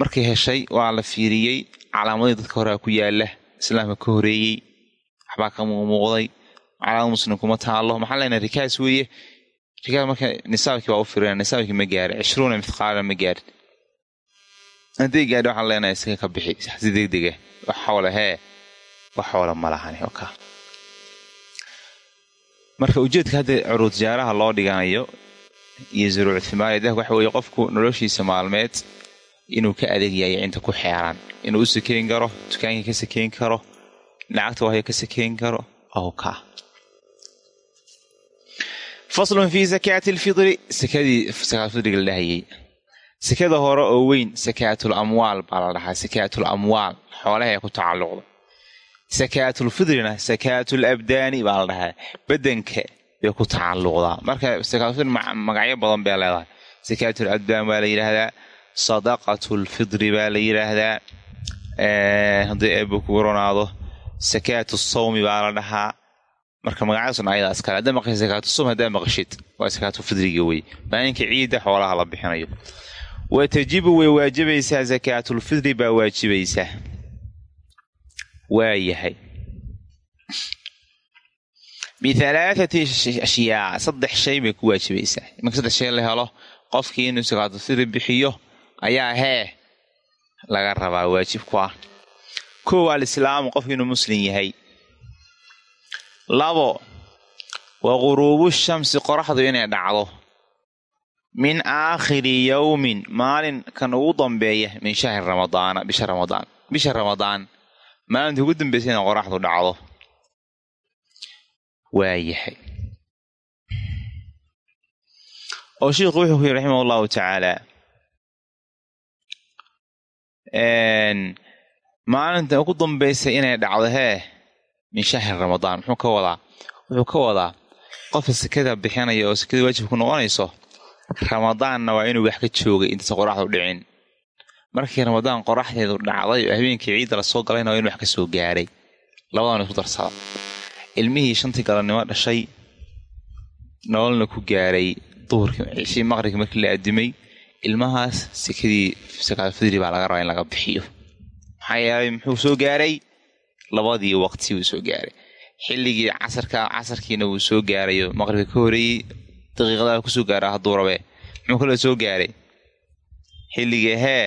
markay heshay waa la fiiriyey. Calaamadii dadka horea ku yaalla islaamka ka horeeyey waxbaa ka muuqmuuqday calaamad muslim kuma taalo maxaa leenahay rikaas weeye. Rikaas marka nisaabkii baa u firin nisaabkii ma gaarin cishruuna mithqaala ma gaarin hadday gaadhi waxaan leenahay iska ka bixi. Si degdega wax xawla hee wax xawla ma oka marka ujeedka hadda curuud jaaraha loo dhiganayo iyo zuruuc thimaari dah waxa weeye qofku noloshiisa maalmeed inuu ka adeeg yahay inta ku xeeran. Inuu u sakeyn karo dukaankii ka sakeyn karo lacagta wahyo ka sakeyn karo. Ow ka. Faslun fii sakaati alfidri. Sakadii sakaatulfidriga la dhahayay. Sakada hore oo weyn sakaatul amwaal baa la dhahaa. Sakaatul amwaal xoolaha ee ku tacalluqda. Sakaatulfidrina sakaatul abdaani baa la dhahaa. Badanka bay ku tacalluqdaa. Marka sakaatulfidri magacyo badan bay leedahay. Sakaatul abdaan baa la yidhaahdaa sadaqatulfidri baa la yidhaahdaa haddii eebba kugu ronaado sakaatu sawmi baa la dhahaa. Marka magacyaasuna ayadaa iskale haddaa maqashid sakaatu sum haddaa maqashid waa sakaatu fidriga wey maalinka ciidda xoolaha la bixinayo. Wa tajibu way waajibaysaa sakaatulfidri baa waajibaysaa waayahay. Bialaaati ashyaa saddex shay bay ku waajibaysaa imanka saddex shay la helo qofkii inuu sakaatulfidri bixiyo ayaa hee laga rabaa waajib ku ah. Kow alislaamu qofki inuu muslim yahay. Labo wa quruubu shamsi qoraxdu inay dhacdo. Min aakhiri yowmin maalinkan ugu dambeeya min shahri ramadaana bisha ramadaan. Bisha ramadaan maalinta ugu dambaysa inay qoraxdu dhacdo. Waayahay oo sheikhu wuxuu ku yidhi raximah allahu tacaala maalinta ugu dambaysa inay dhacdo hee min shahri ramadaan muxuu ka wadaa? Wuxuu ka wadaa qofka sekada bixinaya oo sekada waajib ku noqonayso ramadaanna waa inuu wax ka joogay intaysa qoraxdu dhicin. Markii ramadaan qoraxdeedu dhacday oo habeenkii ciidda la soo galayna waa inu wax ka soo gaaray. Labadan isku darsada ilmihii shantii galabnimo dhashay nololna ku gaaray duhurkii maqribkii markii la adimay ilmahaas sekadii sakaatulfidri baa laga rabaa in laga bixiyo. Maxaa yeelay muxuu soo gaaray? Labadii waqti wuu soo gaaray. Xilligii casarka casarkiina wuu soo gaarayo. Maqribka ka horeeyey daqiiqadaha ku soo gaara hadduu rabe muxuu kaloo soo gaaray? Xilligii hee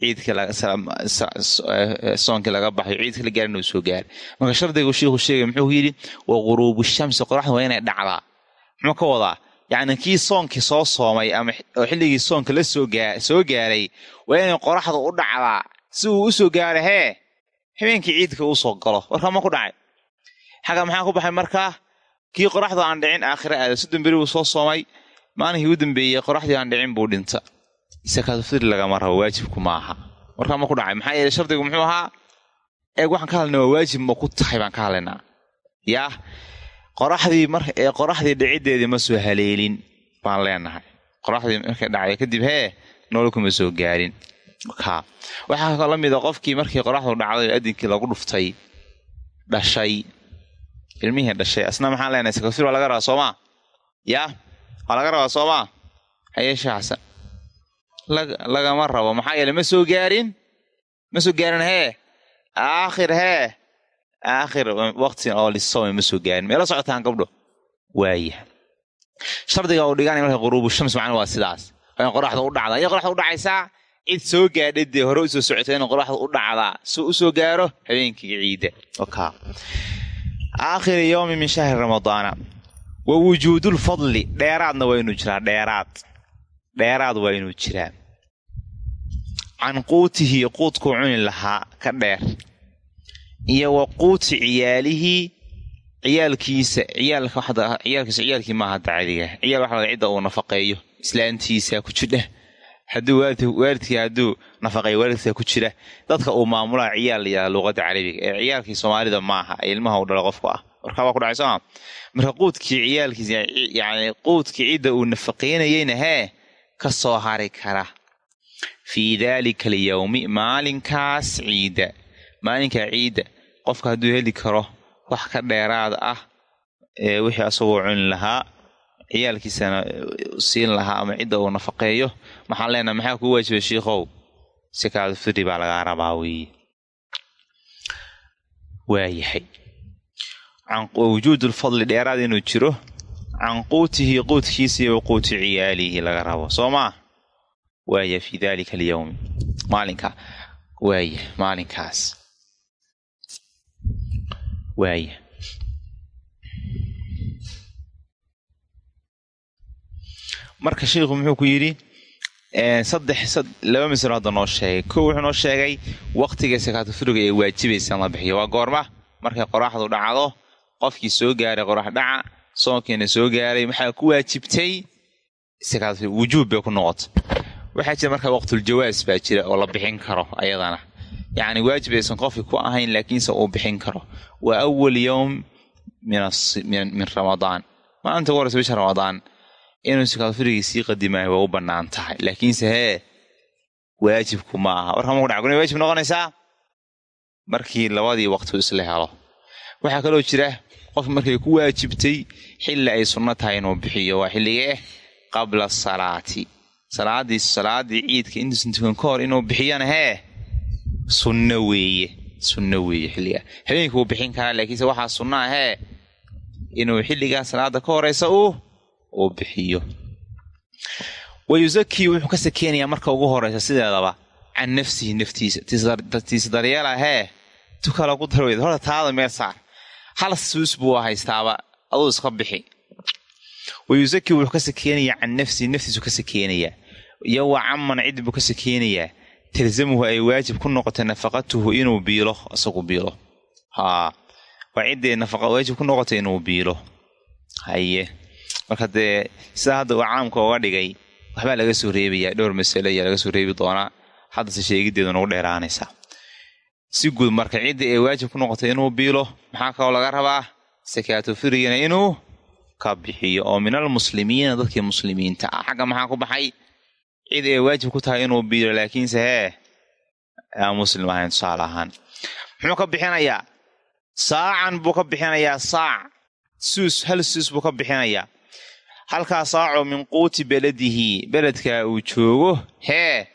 ciidkasoonkii laga baxayo ciidka la gaarin uu soo gaaray. Marka shardigu shiikhu sheegay muxuu yidhi wa quruubu shamsi. Qoraxda waa inay dhacdaa. Muxuu ka wadaa yacni kii soonkii soo soomay ama oo xilligii soonka la soo gaaray waa inay qoraxda u dhacdaa si uu u soo hee habeenkii ciidka uu galo warkaa ma ku dhacay. Xagga maxaa ku baxay markaa kii qoraxda aan dhicin aakhira aada soddon beri buu soo soomay maalinkii u dambeeyey qoraxdii aan dhicin buu dhinta. Sakaatufidri lagama rabo waajibku ma aha. Warkaa ma ku dhacay maxaa yeeley shardigu muxuu ahaa eeg waxaan ka hadlaynaa waa waajib ma ku tahay baan ka hadlaynaa. Yaa qoraxdii qoraxdii dhiciddeedii ma soo haleelin baan leenahay. Qoraxdii markay dhacday kadib hee nololkuma soo gaarin. Waxaa la mida qofkii markii qoraxdu dhacday adinkii lagu dhuftay dhashay. Ilmihii dhashay. Asna maxaan leenahay? Sakaatufidri waa laga rabaa soomaa? Yaa waa laga rabaa soomaa? Hayeeshe xasan lagama rabo. Maxaa yeele ma soo gaarin? Ma soo gaarin hee? Aakhir hee aakhir waqti oo lisawmi ma soo gaarin meela socotaan gabdho waaya shardiga uu dhiganay marka quruubu shams macna waa sidaas waa in qoraxda u dhacdaa iyo qoraxda u dhacaysaa cid soo gaadhay dee hore u soo socotay in qoraxda u dhacdaa si u soo gaaro habeenkii ciidda aakhiri yowmi min shahri ramadaana wa wujuudulfadli dheeraadna waa inuu jiraa dheeraad dheeraad waa inuu can quutihi quudkuu cuni lahaa ka dheer iyo wa quuti ciyaalihii ciyaalkiisa ciyaalkiisa ciyaalkii maaha dacadiga. Ciyaal waxa cidda uu nafaqeeyo islaantiisa ku jidha hadduu waalidkii hadduu nafaqeeyo waalidkiisa ku jira dadka uu maamulaa ciyaal layihahda luuqadda carabiga. Ee ciyaalkii soomaalida maaha ee ilmaha uu dhalo qofku ah. Warkaa ku dhacay sooma marka quudkii ciyaalkiisa yani quudkii cidda uu nafaqeynayeyna hee ka soo hari kara. Fii daalika alyowmi maalinkaas ciidda maalinkaa ciidda qofka hadduu heli karo wax ka dheeraad ah ee wixii asagoo cuni lahaa ciyaalkiisana siin lahaa ama cidda uu nafaqeeyo maxaan leenaha maxaa kuu waajibay shiikhow? Sikaadu fidri baa lagaa rabaa weeye waayahay. Wujuud lfadli dheeraad inuu jiro can quutihi quudkiisa iyo waquuti ciyaalihi laga rabo. Soo maa waaya fii dalika alyowmi maalinka. Waaya maalinkaas waaya marka sheikhu muxuu ku yidhi saddex laba masalo hadda noo sheegay. Kow wuxuu noo sheegay waktiga sakaatufuriga ee waajibaysa in la bixiyo. Waa goorma. Markay qoraxdu dhacdo qofkii soo gaaray qorax dhaca soonkiina soo gaaray maxaa ku waajibtay? Wujuub bay ku noqota waxaa jira markaa waqtuljawaas baa jira oo la bixin karo ayadana yacni waajib aysan qofki ku ahayn laakiinse uu bixin karo waa awal yowm min ramadaan maalinta horeysa bisha ramadaan inuu sakaatufurigii sii qadimaayo waa u bannaan tahay laakiinse hee waajibku ma aha warka maku dhaca kuna waajib noqonaysaa markii labadii waqti isla helo waxaa kaloo jira qof markay ku waajibtay xilli ay sunno tahay inuu bixiyo waa xilligee qabla salaati salaadii salaadii ciidka intuusan tukan ka hor inuu bixiyana hee sunno weeye sunno weeye xilligaa habeenkii wuu bixin karaa laakiinse waxaa sunno ahee inuu xilligaa salaada ka horeysa uu uu bixiyo. Wa yusakii wuxuu ka sakeenayaa marka ugu horeysa sideedaba can nafsihi naftiisa tiisa daryeela hee tukala ku darweyd. Horta taada meel saar. Hal suus buu haystaaba aduu iska bixi. Wa yusakii wuxuu ka sakeenayaa can nafsihi naftiisu ka sakeenayaa. Iyo wa caman cid buu ka sakeenayaa talzamuhu ay waajib ku noqotay nafaqatuhu inuu biilo isagu biilo. Haa waa ciddee nafaqa waajib ku noqotay inuu biilo. Haye. Marka dee sidaa hadda uu caamka uga dhigay waxbaa laga soo reebayaa dhowr masale ayaa laga soo reebi doonaa. Haddase sheegideedu nagu dheeraanaysaa si guud marka cidda ee waajib ku noqotay inuu biilo maxaa kaloo laga rabaa? Sakaatu firigana inuu ka bixiyo. Oo min almuslimiina dadkii muslimiinta. Ah xagga maxaa ku baxay cid ee waajib ku tahay inuu biilo laakiinse hee aan muslim ahayn tusaale ahaan. Muxuu ka bixinayaa? Saacan buu ka bixinayaa saac. Suus hal suus buu ka bixinayaa. Halkaa saacoo min quuti beladihi beledka uu joogo hee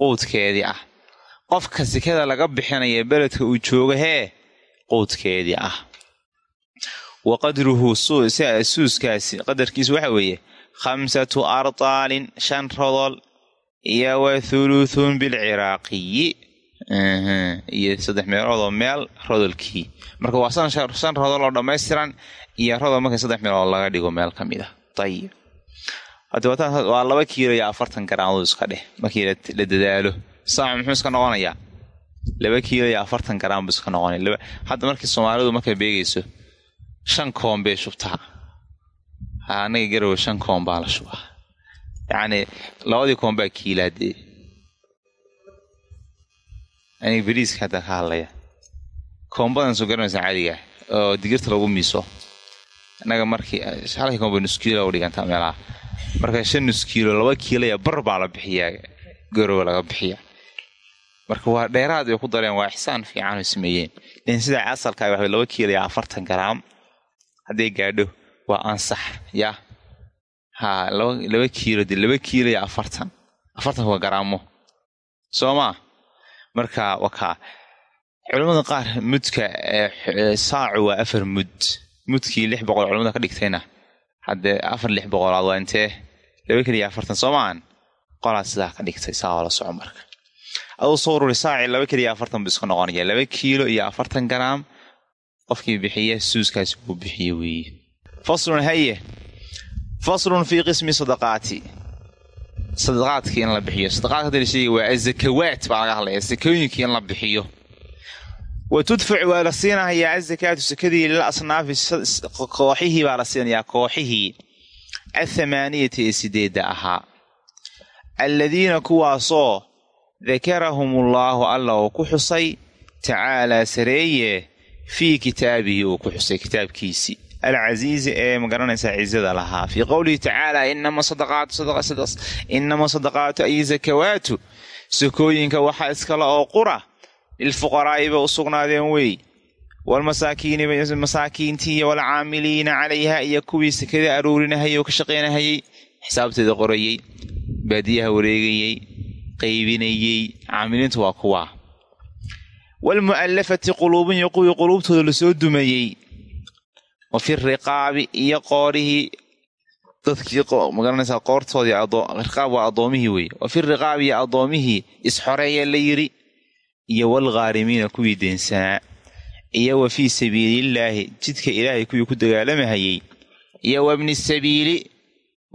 quudkeedii ah. Qofka sekada laga bixinaya beledka uu joogo hee quudkeedii ah. Wa qadruhu suuskaasi qadarkiisu waxa weeye khamsatu ardaalin shan rodol iyo wa thuluthun bilciraaqiyi iyo saddex meeloodoo meel rodolkii marka waa shan rodol oo dhammaystiran iyo rodol marka saddex meelood laga dhigo meel ka mid a ayib waa laba kiilo iyo afartan garaamadu iska dheh markii la dadaalo saac muxuu iska noqonayaa laba kiilo iyo afartan garaam buu iska noqonaya hadda markii soomaalidu markay beegayso shan koon bay anaga garowe shan koon baa la shubaa. Yacni labadii koon baa kiilaadee. Aniga beriiska hadda ka hadlaya. Koombadan soo garanaysaa caadiga oo digirta lagu miiso. Innaga markii halkii koon bay nus kiilo u dhigantaa meelaha marka shan nus kiilo laba kiilaya bar baa la bixiyaa garowe laga bixiya marka waa dheeraad bay ku dareen waa ixsaan fiican ay sameeyeen. Lakin sidaa asalkaa waxa laba kiilo iyo afartan garaam hadday gaadho waa ansax yaa ha laba kiilo de laba kiilo iyo afartan. Afartanka waa garaamo. Soo maa marka wakaa culimmada qaar mudka saacu waa afar mud. Mudkii lix boqol culimada ka dhigtayna. Haddee afar lix boqolaad waa intee laba kiilo iyo afartan soo maan qolaa sidaa ka dhigtay saa la soco marka. Aduu soo ururi saaci laba kiilo iyo afartan buu iska noqonaya laba kiilo iyo afartan garaam. Qofkii bixiya suuskaasi wuu bixiye weeye faslun haye faslun fii qismi sadaqaati sadaqaadkii in la bixiyo. Sadaqaadka hadda la sheegay waa azakawaat baa laga hadlaya sakooyinkii in la bixiyo. Wa tudfacu waa la siinahayaa azakaatu sakadii lil asnaafi kooxihii baa la siinayaa. Kooxihii athamaaniyati ee sideedda ahaa. Alladiina kuwaasoo dakarahumullaahu alla uu ku xusay tacaalaa sareeye fii kitaabihi uu ku xusay kitaabkiisii alcasiizi ee ma garanaysaa cizada lahaa. Fii qowlihi tacaala inama sadaqaatu ay zakawaatu. Sakooyinka waxaa iskale oo qura lilfuqaraa'i bay u sugnaadeen wey. Walmasaakiini masaakiintii iyo walcaamiliina calayha iyo kuwii sakada aruurinahayay oo ka shaqaynahayey xisaabteeda qorayey baadiyaha wareegayey qaybinayey caamiliintu waa kuwaa waalmu'allafati quluubun iyo kuwii quluubtooda la soo dumayey wa fi riqaabi iyo qoorihii dadkii ma garanaysaa qoortoodii riqaab waa addoomihii wey wa fi riqaabi iyo addoomihii isxoreeya la yidhi iyo walghaarimiina kuwii deensanaa iyo wa fii sabiilillaahi jidka ilaahay kuwii ku dagaalamahayey iyo wabni sabiili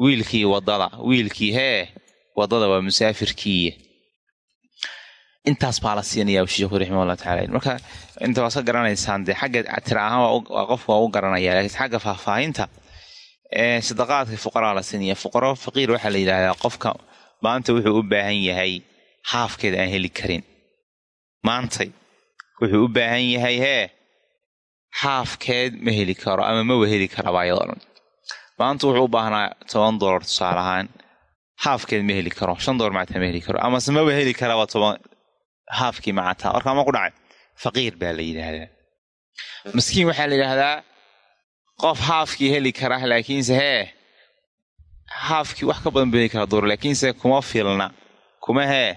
wiilkii waddada wiilkii hee waddada waa musaafirkiiya intaas baa la siinayaa sheikhu raximahullah tacala marka inta waad ka garanaysaan dee xagga tira ahaan waa qofka waa u garanaya laakiin xagga faahfaahinta sadaqaadka fuqaraa la siinaya fuqaro faqiir waxaa la yidhahdaa qofka maanta wuxuu u baahan yahay haafkeeda aan heli karin. Maantay wuxuu u baahan yahay hee haafkeed ma heli karo ama mawa heli karaba ayadoo dhan. Maanta wuxuu u baahnaa toban dolar tusaale ahaan haafkeed ma heli karo shan dolar macataa ma heli karo amase maba heli karaba toban haafkii macataa warkaa ma ku dhacay faqiir baa la yidhaahdaa. Maskiin waxaa la yidhaahdaa qof haafkii heli kara laakiinse hee haafkii wax ka badan buu heli karaa duur laakiinse kuma filna kuma hee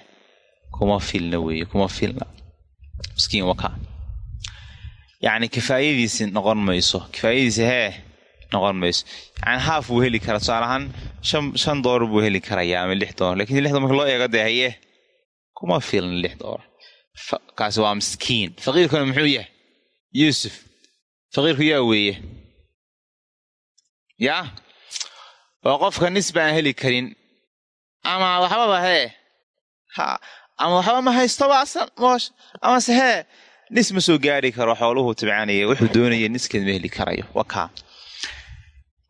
kuma filna weeye kuma filna. Miskiin waka yacni kifaayadiisi noqon mayso kifaayadiisi hee noqon mayso. Yani haaf buu heli karaa tusaale ahaan shan shan doolar buu heli karayaa ama lix doolar lakiin lix marka loo eego kuma filna lix doolar kaasi waa miskiin. Faqiirkuna muxuu yahay? Yuusuf. Faqiirku yaa weeye. Yaa? Waa qofka nisba aan heli karin. Ama waxbaba hee? Ha ama waxba ma haystoba asal moosh amase hee? Nis ma soo gaari karo xooluhu tabcaanaya wuxuu doonaya niskeed ma heli karayo. Waa kaa.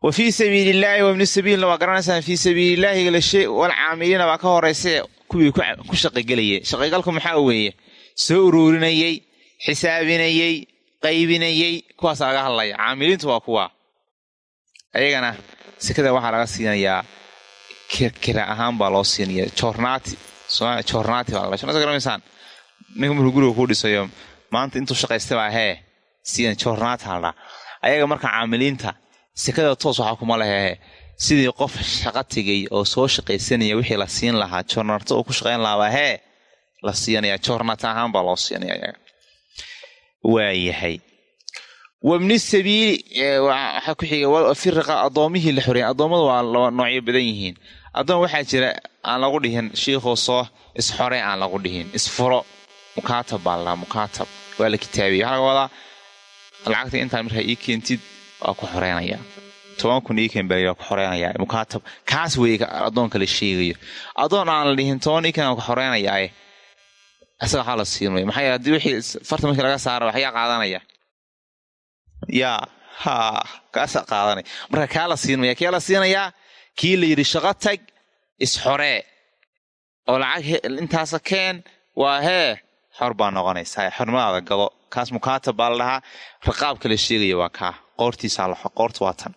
Wa fii sabiilillaahi wa ibni sabiilna waa kuwii ku shaqagelayay shaqagalku maxaa weeye soo uruurinayey xisaabinayey qaybinayey kuwaas laga hadlaya. Caamiliintu waa kuwa. Ayagana sekada waxaa laga siinayaa kira ahaan baa loo siinaya jornaati somalia jornaati baa la garamaysaan ninka markuu guriga kuu dhisayo? Maanta intuu shaqaystay baa hee siiyan jornaati haldhaa ayaga marka caamiliinta sekada toos waxaa kuma lehehe sidii qof shaqo tegay oo soo shaqaysanaya wixii la siin lahaa jornaarto oo ku shaqayn lahaabaa la siinaya jornaati ahaan loo siinaya waayahay wabni sabiili waxaa ku xiga firiqa addoomihii la xoreeyay addoommadu waa laba noocyo badan yihiin. Addoon waxaa jira aan lagu dhihin shiikhoo soo isxore aan lagu dhihin isfuro mukaatab baa ladhahaa mukaatab waa la kitaabiya waxaa laga wadaa lacagta intaan markaa ii keentid waa ku xoreynayaa toban kun bal waa ku xoreynayaa mukaatab kaas weeye addoonka la sheegayo addoon aan la dhihin toban waa ku xoreynayaae isaga waxaa la siinmaya maxaa yeele wixii farta markii laga saara waxyaa qaadanaya yaa ha kaasaa qaadanaya marka kaa la siinmaya kee la siinayaa kii la yidhi shaqo tag isxoree oo lacag intaasa keen waa hee xor baa noqonaysaa xornimadaada gado kaas mukaatab baa la dhahaa raqaabka la sheegaya waa kaa qoortiisaa qoorta waa tan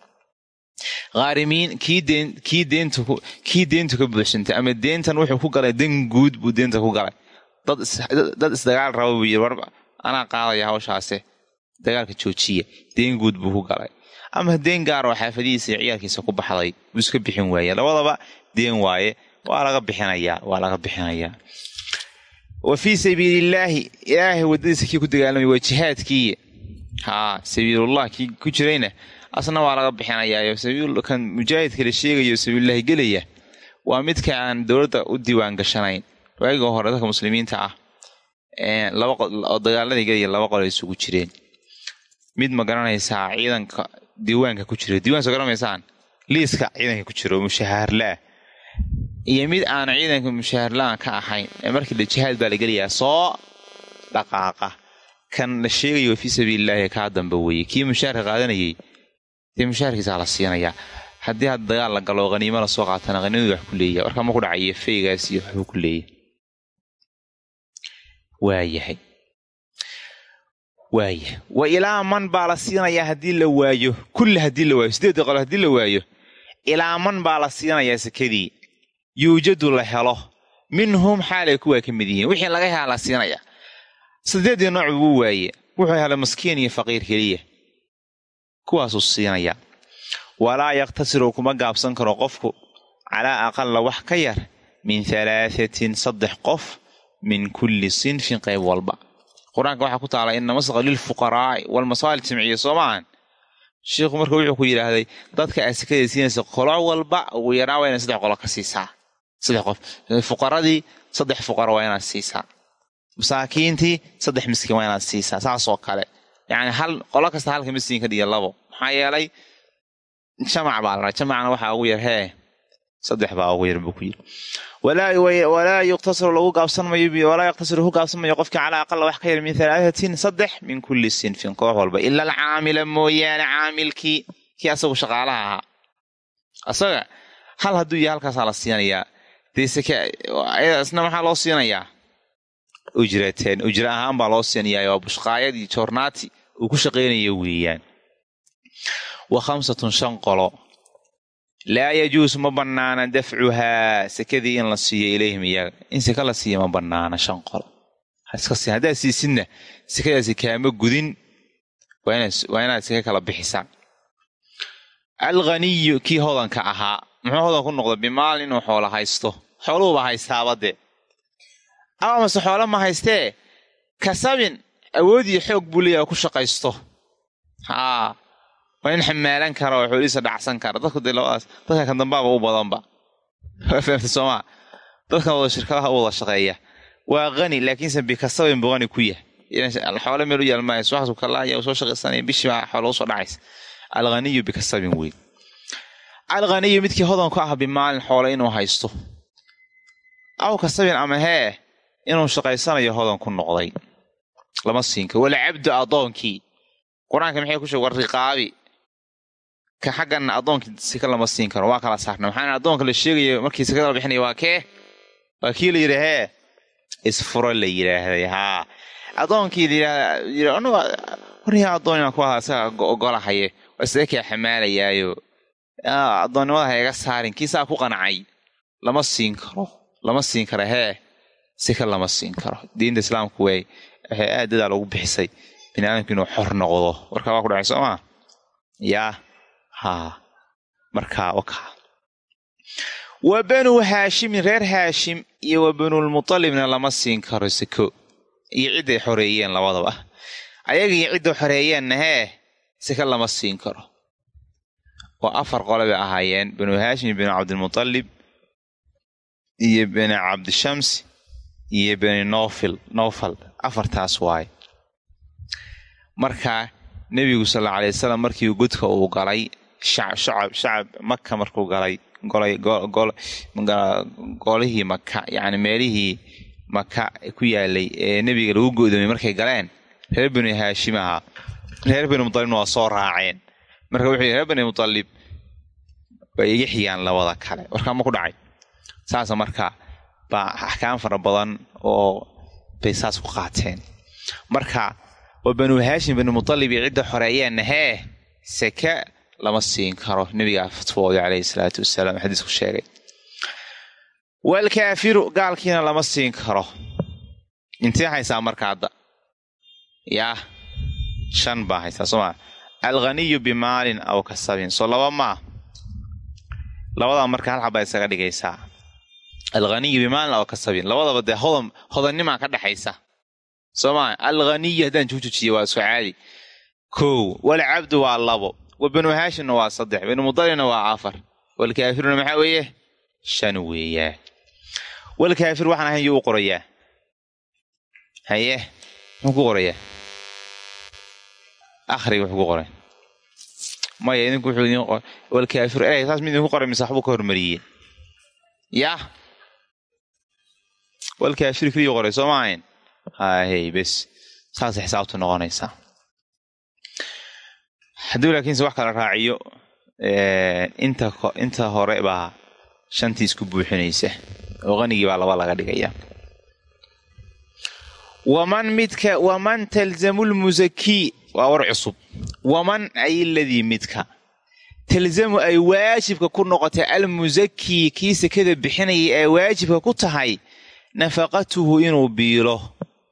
khaarimiin kii deenta ka buuxsantay ama deentan wuxuu ku galay den guud buu deenta ku galay. Dad isdagaal raba buu yiri war anaa qaadaya hawshaase dagaalka joojiya deen guud buu ku galay. Ama deen gaar oo xaafadihiisa iyo ciyaalkiisa ku baxday buu iska bixin waaye labadaba deen waaye waa laga bixinayaa waa laga bixinayaa. Wa fii sabiilillaahi ilaahay waddadiisa kii ku dagaalamay waa jihaadkii. Haa sabiilullah kii ku jirayna asna waa laga bixinayaayo sabiilkan mujaahidka la sheegayo sabiilullaahi gelaya waa midka aan dowladda u diiwaan gashanayn. Waagii hore dadka muslimiinta ah dagaaladii gelaya laba qol ay isugu jireen. Mid ma garanaysaa ciidanka diiwaanka ku jira diiwan soo garamaysaan liiska ciidanka ku jira oo mushahaarlaah iyo mid aan ciidanka mushaharlaan ka ahayn ee markii la jihaad baa la gelayaa soo dhaqaaqa. Kan la sheegayo fii sabiilillaahi kaa damba weeye kii mushaharka qaadanayay dee mushaharkiisaa la siinayaa. Haddii hadda dagaal la galo haniimo la soo qaatana haniimadu wax ku leeyahay warkaa ma ku dhacayo feygaas iyo waxbuu ku leeyahay waayahay waaya wa ilaa man baa la siinayaa haddii la waayo. Kulli haddii la waayo. Sideedda qolo haddii la waayo. Ilaa man baa la siinayaa sekadii yuujadu la helo. Minhum xaalay kuwaa ka mid yihiin. Wixii laga helaa la siinayaa. Sideeddii nooc buu waaye. Wuxuu helay maskiin iyo faqiir keliya kuwaasuu siinayaa walaa yakhtasiru kuma gaabsan karo qofku. Calaa aqalla wax ka yar min halaahatin saddex qof min kulli sinfin qayb walba. Qur'aanka waxaa ku taala ina masqa lilfuqaraa'i walmasaalid jamciya soo maahan sheikhu marka wuxuu ku yidhaahday dadka aad sekada siinaysa qolo walba ugu yaraa waa inaad saddex qolo ka siisaa. Saddex qof. Fuqaradii saddex fuqaro waa inaad siisaa. Masaakiintii saddex miskiin waa inaad siisaa. Saasoo kale yacni hal qolo kasta halka miskiin ka labo. Maxaa yeelay jamac baa la jamacna waxaa ugu yar hee saddex baa ugu yar buu ku yiri walaa yuqtasiru lagu gaabsanmayo walaa yaqtasiru ku gaabsanmayo qofkii calaa aqala wax ka yar min halaahatin saddex min kulli sinfin koox walba. Ila alcaamila mooyaane caamilkii. Kii asagu shaqaalaha ahaa. Asaga hal hadduu yahay halkaasaa la siinayaa. Deisna maxaa loo siinayaa? Ujrateen. Ujra ahaan baa loo siinayaa. Waa bushqaayadii joornaati uu ku shaqaynayo weeyaan. Wa khamsatun shan qolo. Laa yajuusu ma bannaana dafcuhaa. Sekadii in la siiyo ilayhim iyaga. In seke la siiya ma bannaana shan qolo. Haddaad siisidna sekadaasi kaama gudin. Waa inaad sika kala bixisaan. Alghaniyu kii hodanka ahaa muxuu hodan ku noqda bimaalin inuu xoola haysto? Xooluhuba haystaaba dee. Ama mase xoolo ma haystee? Kasabin awood iyo xoog buu leeyaha ku shaqaysto. Haa. Waa in xamaalan kara oo xoolihiisa dhacsan kara dadku dee labadaas dadka kan dambaaba u badanba. Fahamta soomaa dadkan wada shirkadaha u wada shaqeeya. Waa hani laakiinse bikasabin buu hani ku yahay. Xoole meel u yaalmaayo subaxsu kalaaya soo shaqaysanaya bishii baa xoolo u soo dhacaysa. Alghaniyu bikasabin wey alghaniyu midkii hodanku ah bimaalin xoole inuu haysto. Aw kasabin ama hee inuu shaqaysanayo hodan ku noqday lama siinka. Walcabdu addoonkii qur'aanka maxay ku sheeg war riqaabi ka xagganna addoonkii sika lama siin karo waa kala saarna maxaana addoonka la sheegaya markii sikada la bixinaya waa kee? Waa kii la yidhi hee isfuro la yidhaahday haa. Addoonkii layidhahda anuga waryaa addoon inaan ku ahaa isaga ogolahaye waa isaga kaa xamaalayaayo. Addoonnimada ha iga saarin kiisaa ku qancay lama siin karo lama siin kara hee. Sika lama siin karo. Diinta islaamku waxay aad dadaa lagu bixisay. Bini aadamku inuu xor noqdo. Warkaa waa ku dhacay soo maa yaa haa markaa wakaa wa banuu haashimin reer haashim iyo wa banulmutalibna lama siin karo siko iyo cidday xoreeyeen labadaba. Ayagii cidda xoreeyeenna hee sika lama siin karo. Oo afar qole bay ahaayeen. Banuu haashim iyo banu cabdilmutalib iyo bani cabdishams iyo bani nofil nofal afartaas waaye marka nebigu sal alla alay wasalam markii godka uu galay shacab shacab maka markuu galay golihii maka yacni meelihii maka ku yaalay ee nebiga lagu go'doomay markay galeen reer bani haashim ahaa reer bani mutalibna waa soo raaceen. Marka wuxuu yidhi reer bani mutalib bay iga xigaan labada kale. Warkaa ma ku dhacay. Saasa marka baa axkaam fara badan oo bay saas ku qaateen. Marka oo banuu haashim bani mutalib iyo cidda xoreeyeenna hee seke lama siin karo nebigaa fatwooday calayhi salaatu wasalaam xadiisku sheegay. Waalkaafiru gaalkiina lama siin karo. Intee haysaa marka hadda? Yaa shan baa haysaa soomaa alghaniyu bimaalin aw kasabin. Soo laba maa. Labadaa marka hal xabbaa isaga dhigaysaa alghaniyu bimaalin aw kasabin. Labadaba dee hodan hodannimaa ka dhexaysa soo maa alghaniyu haddaan juujujiyo waa isku caadi kow walcabdu waa labo. Wa banu haashimna waa saddex banu mudalibna waa afar. Walkaafiruna maxaa weeye? Shan weeyaa. Walkaafir waxaan ahayn yuu u qorayaa. Haye muxuu ku qorayaa? Akhriga wuxuu ku qoray. Maya idinku wuxuu idin qor walkaafir erey saas mid idinku qoray mise waxbuu ka hormariyey? Yah walkaafir keliyu qoray soo ma ahayn haahey bes. Saasay xisaabtu noqonaysaa hadduu laakiinse wax kala raaciyo inta inta hore baa shantii isku buuxinaysa oo qanigii baa laba laga dhigaya. Waman midka waman talzamu lmusakii waa war cusub. Waman ay ladii midka. Talzamu ay waajibka ku noqotay almusakii kii sekada bixinayay ee waajibka ku tahay nafaqatuhu inuu biilo.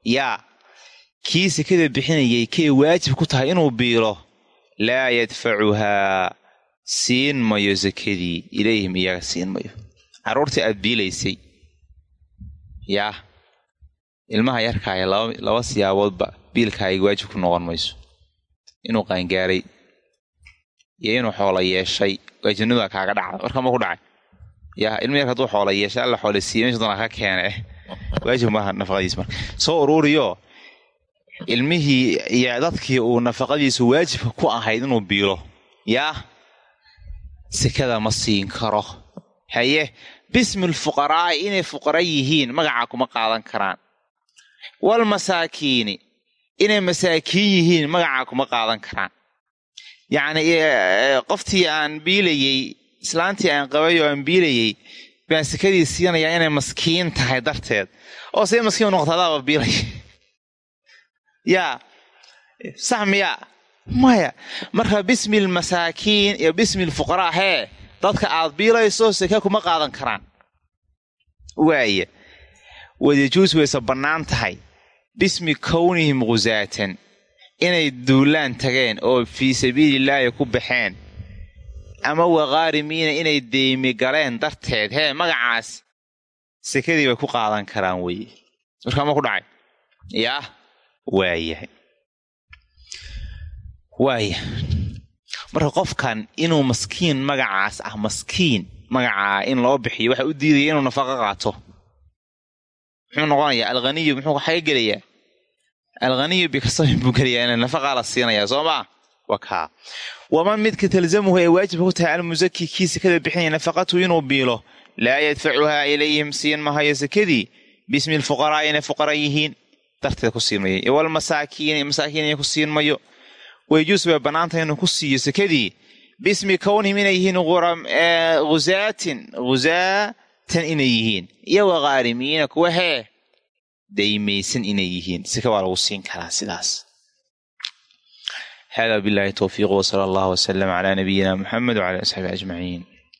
Yaa kii sekada bixinayay kay waajib ku tahay inuu biilo. Laa yadfacuhaa siin mayo sakadii ilayhim iyaga siin mayo. Carruurtii aad biilaysay. Yaa ilmaha yarkaaya laba siyaaboodba biilkaayga waajib ku noqon mayso. Inuu qaangaaray iyo inuu xoola yeeshay. Waajibnimaa kaaga dhacda warka ma ku dhacay yaa ilma yarka hadduu xoola yeeshay alla xoola siiye meesha doonaa ka keene waajib maaha nafaqadiis marka. Soo uruuriyo ilmihii iyo dadkii uu nafaqadiisu waajibka ku ahayd inuu biilo yaa sekada ma siin karo. Haye bismi lfuqaraa'i inay fuqara yihiin magacaa kuma qaadan karaan. Walmasaakiini inay masaakiin yihiin magacaa kuma qaadan karaan. Yacni qoftii aan biilayey islaantii aan qabay oo aan biilayey baan sekadii siinayaa inay maskiin tahay darteed. Oo see maskiin noqota adaaba biilaya [laughs] yaa sax miya maya marka bismi lmasaakiin iyo bismi lfuqaraa hee dadka aad biilayso seke kuma qaadan karaan. Waaya wadajuus wayse bannaan tahay. Bismi kownihim khusaatan inay duulaan tageen oo fii sabiilillaahi ku baxeen ama waqaarimiina inay deymi galeen darteed hee magacaas sekadii bay ku qaadan karaan weye markaa ma ku dhacay? Yaa waayahay waaya marka qofkan inuu maskiin magacaas ah maskiin magacaa in loo bixiyo waxa u diidaya inuu nafaqo qaato. Muxuu noqonayaa alhaniyu muxuu waxaga gelayaa. Alhaniyu bikasabin buu gelayaa ina nafaqaa la siinayaa soo maa waa kaa waman midka talzamuhu ay waajibka ku tahay almusaki kii sekada bixinaya nafaqatu inuu biilo laa yadfacuhaa ilayhim siin mahayo sekadii bismi lfuqaraa inay fuqara yihiin darteed ku siin mayo. Walmasaakiini masaakiin inay ku siin mayo. Wayjuus bay bannaantah inuu ku siiyo sekadii bismi kownihim inay yihiin husaatin husaatan inay yihiin. Iyo waqaarimiina kuwa hee daymaysan inay yihiin. Seka waa lagu siin karaa sidaas hada bilahi towfiiq wsala allah wslm cla nabiyina muxamed wcala asxaabi ajmaciin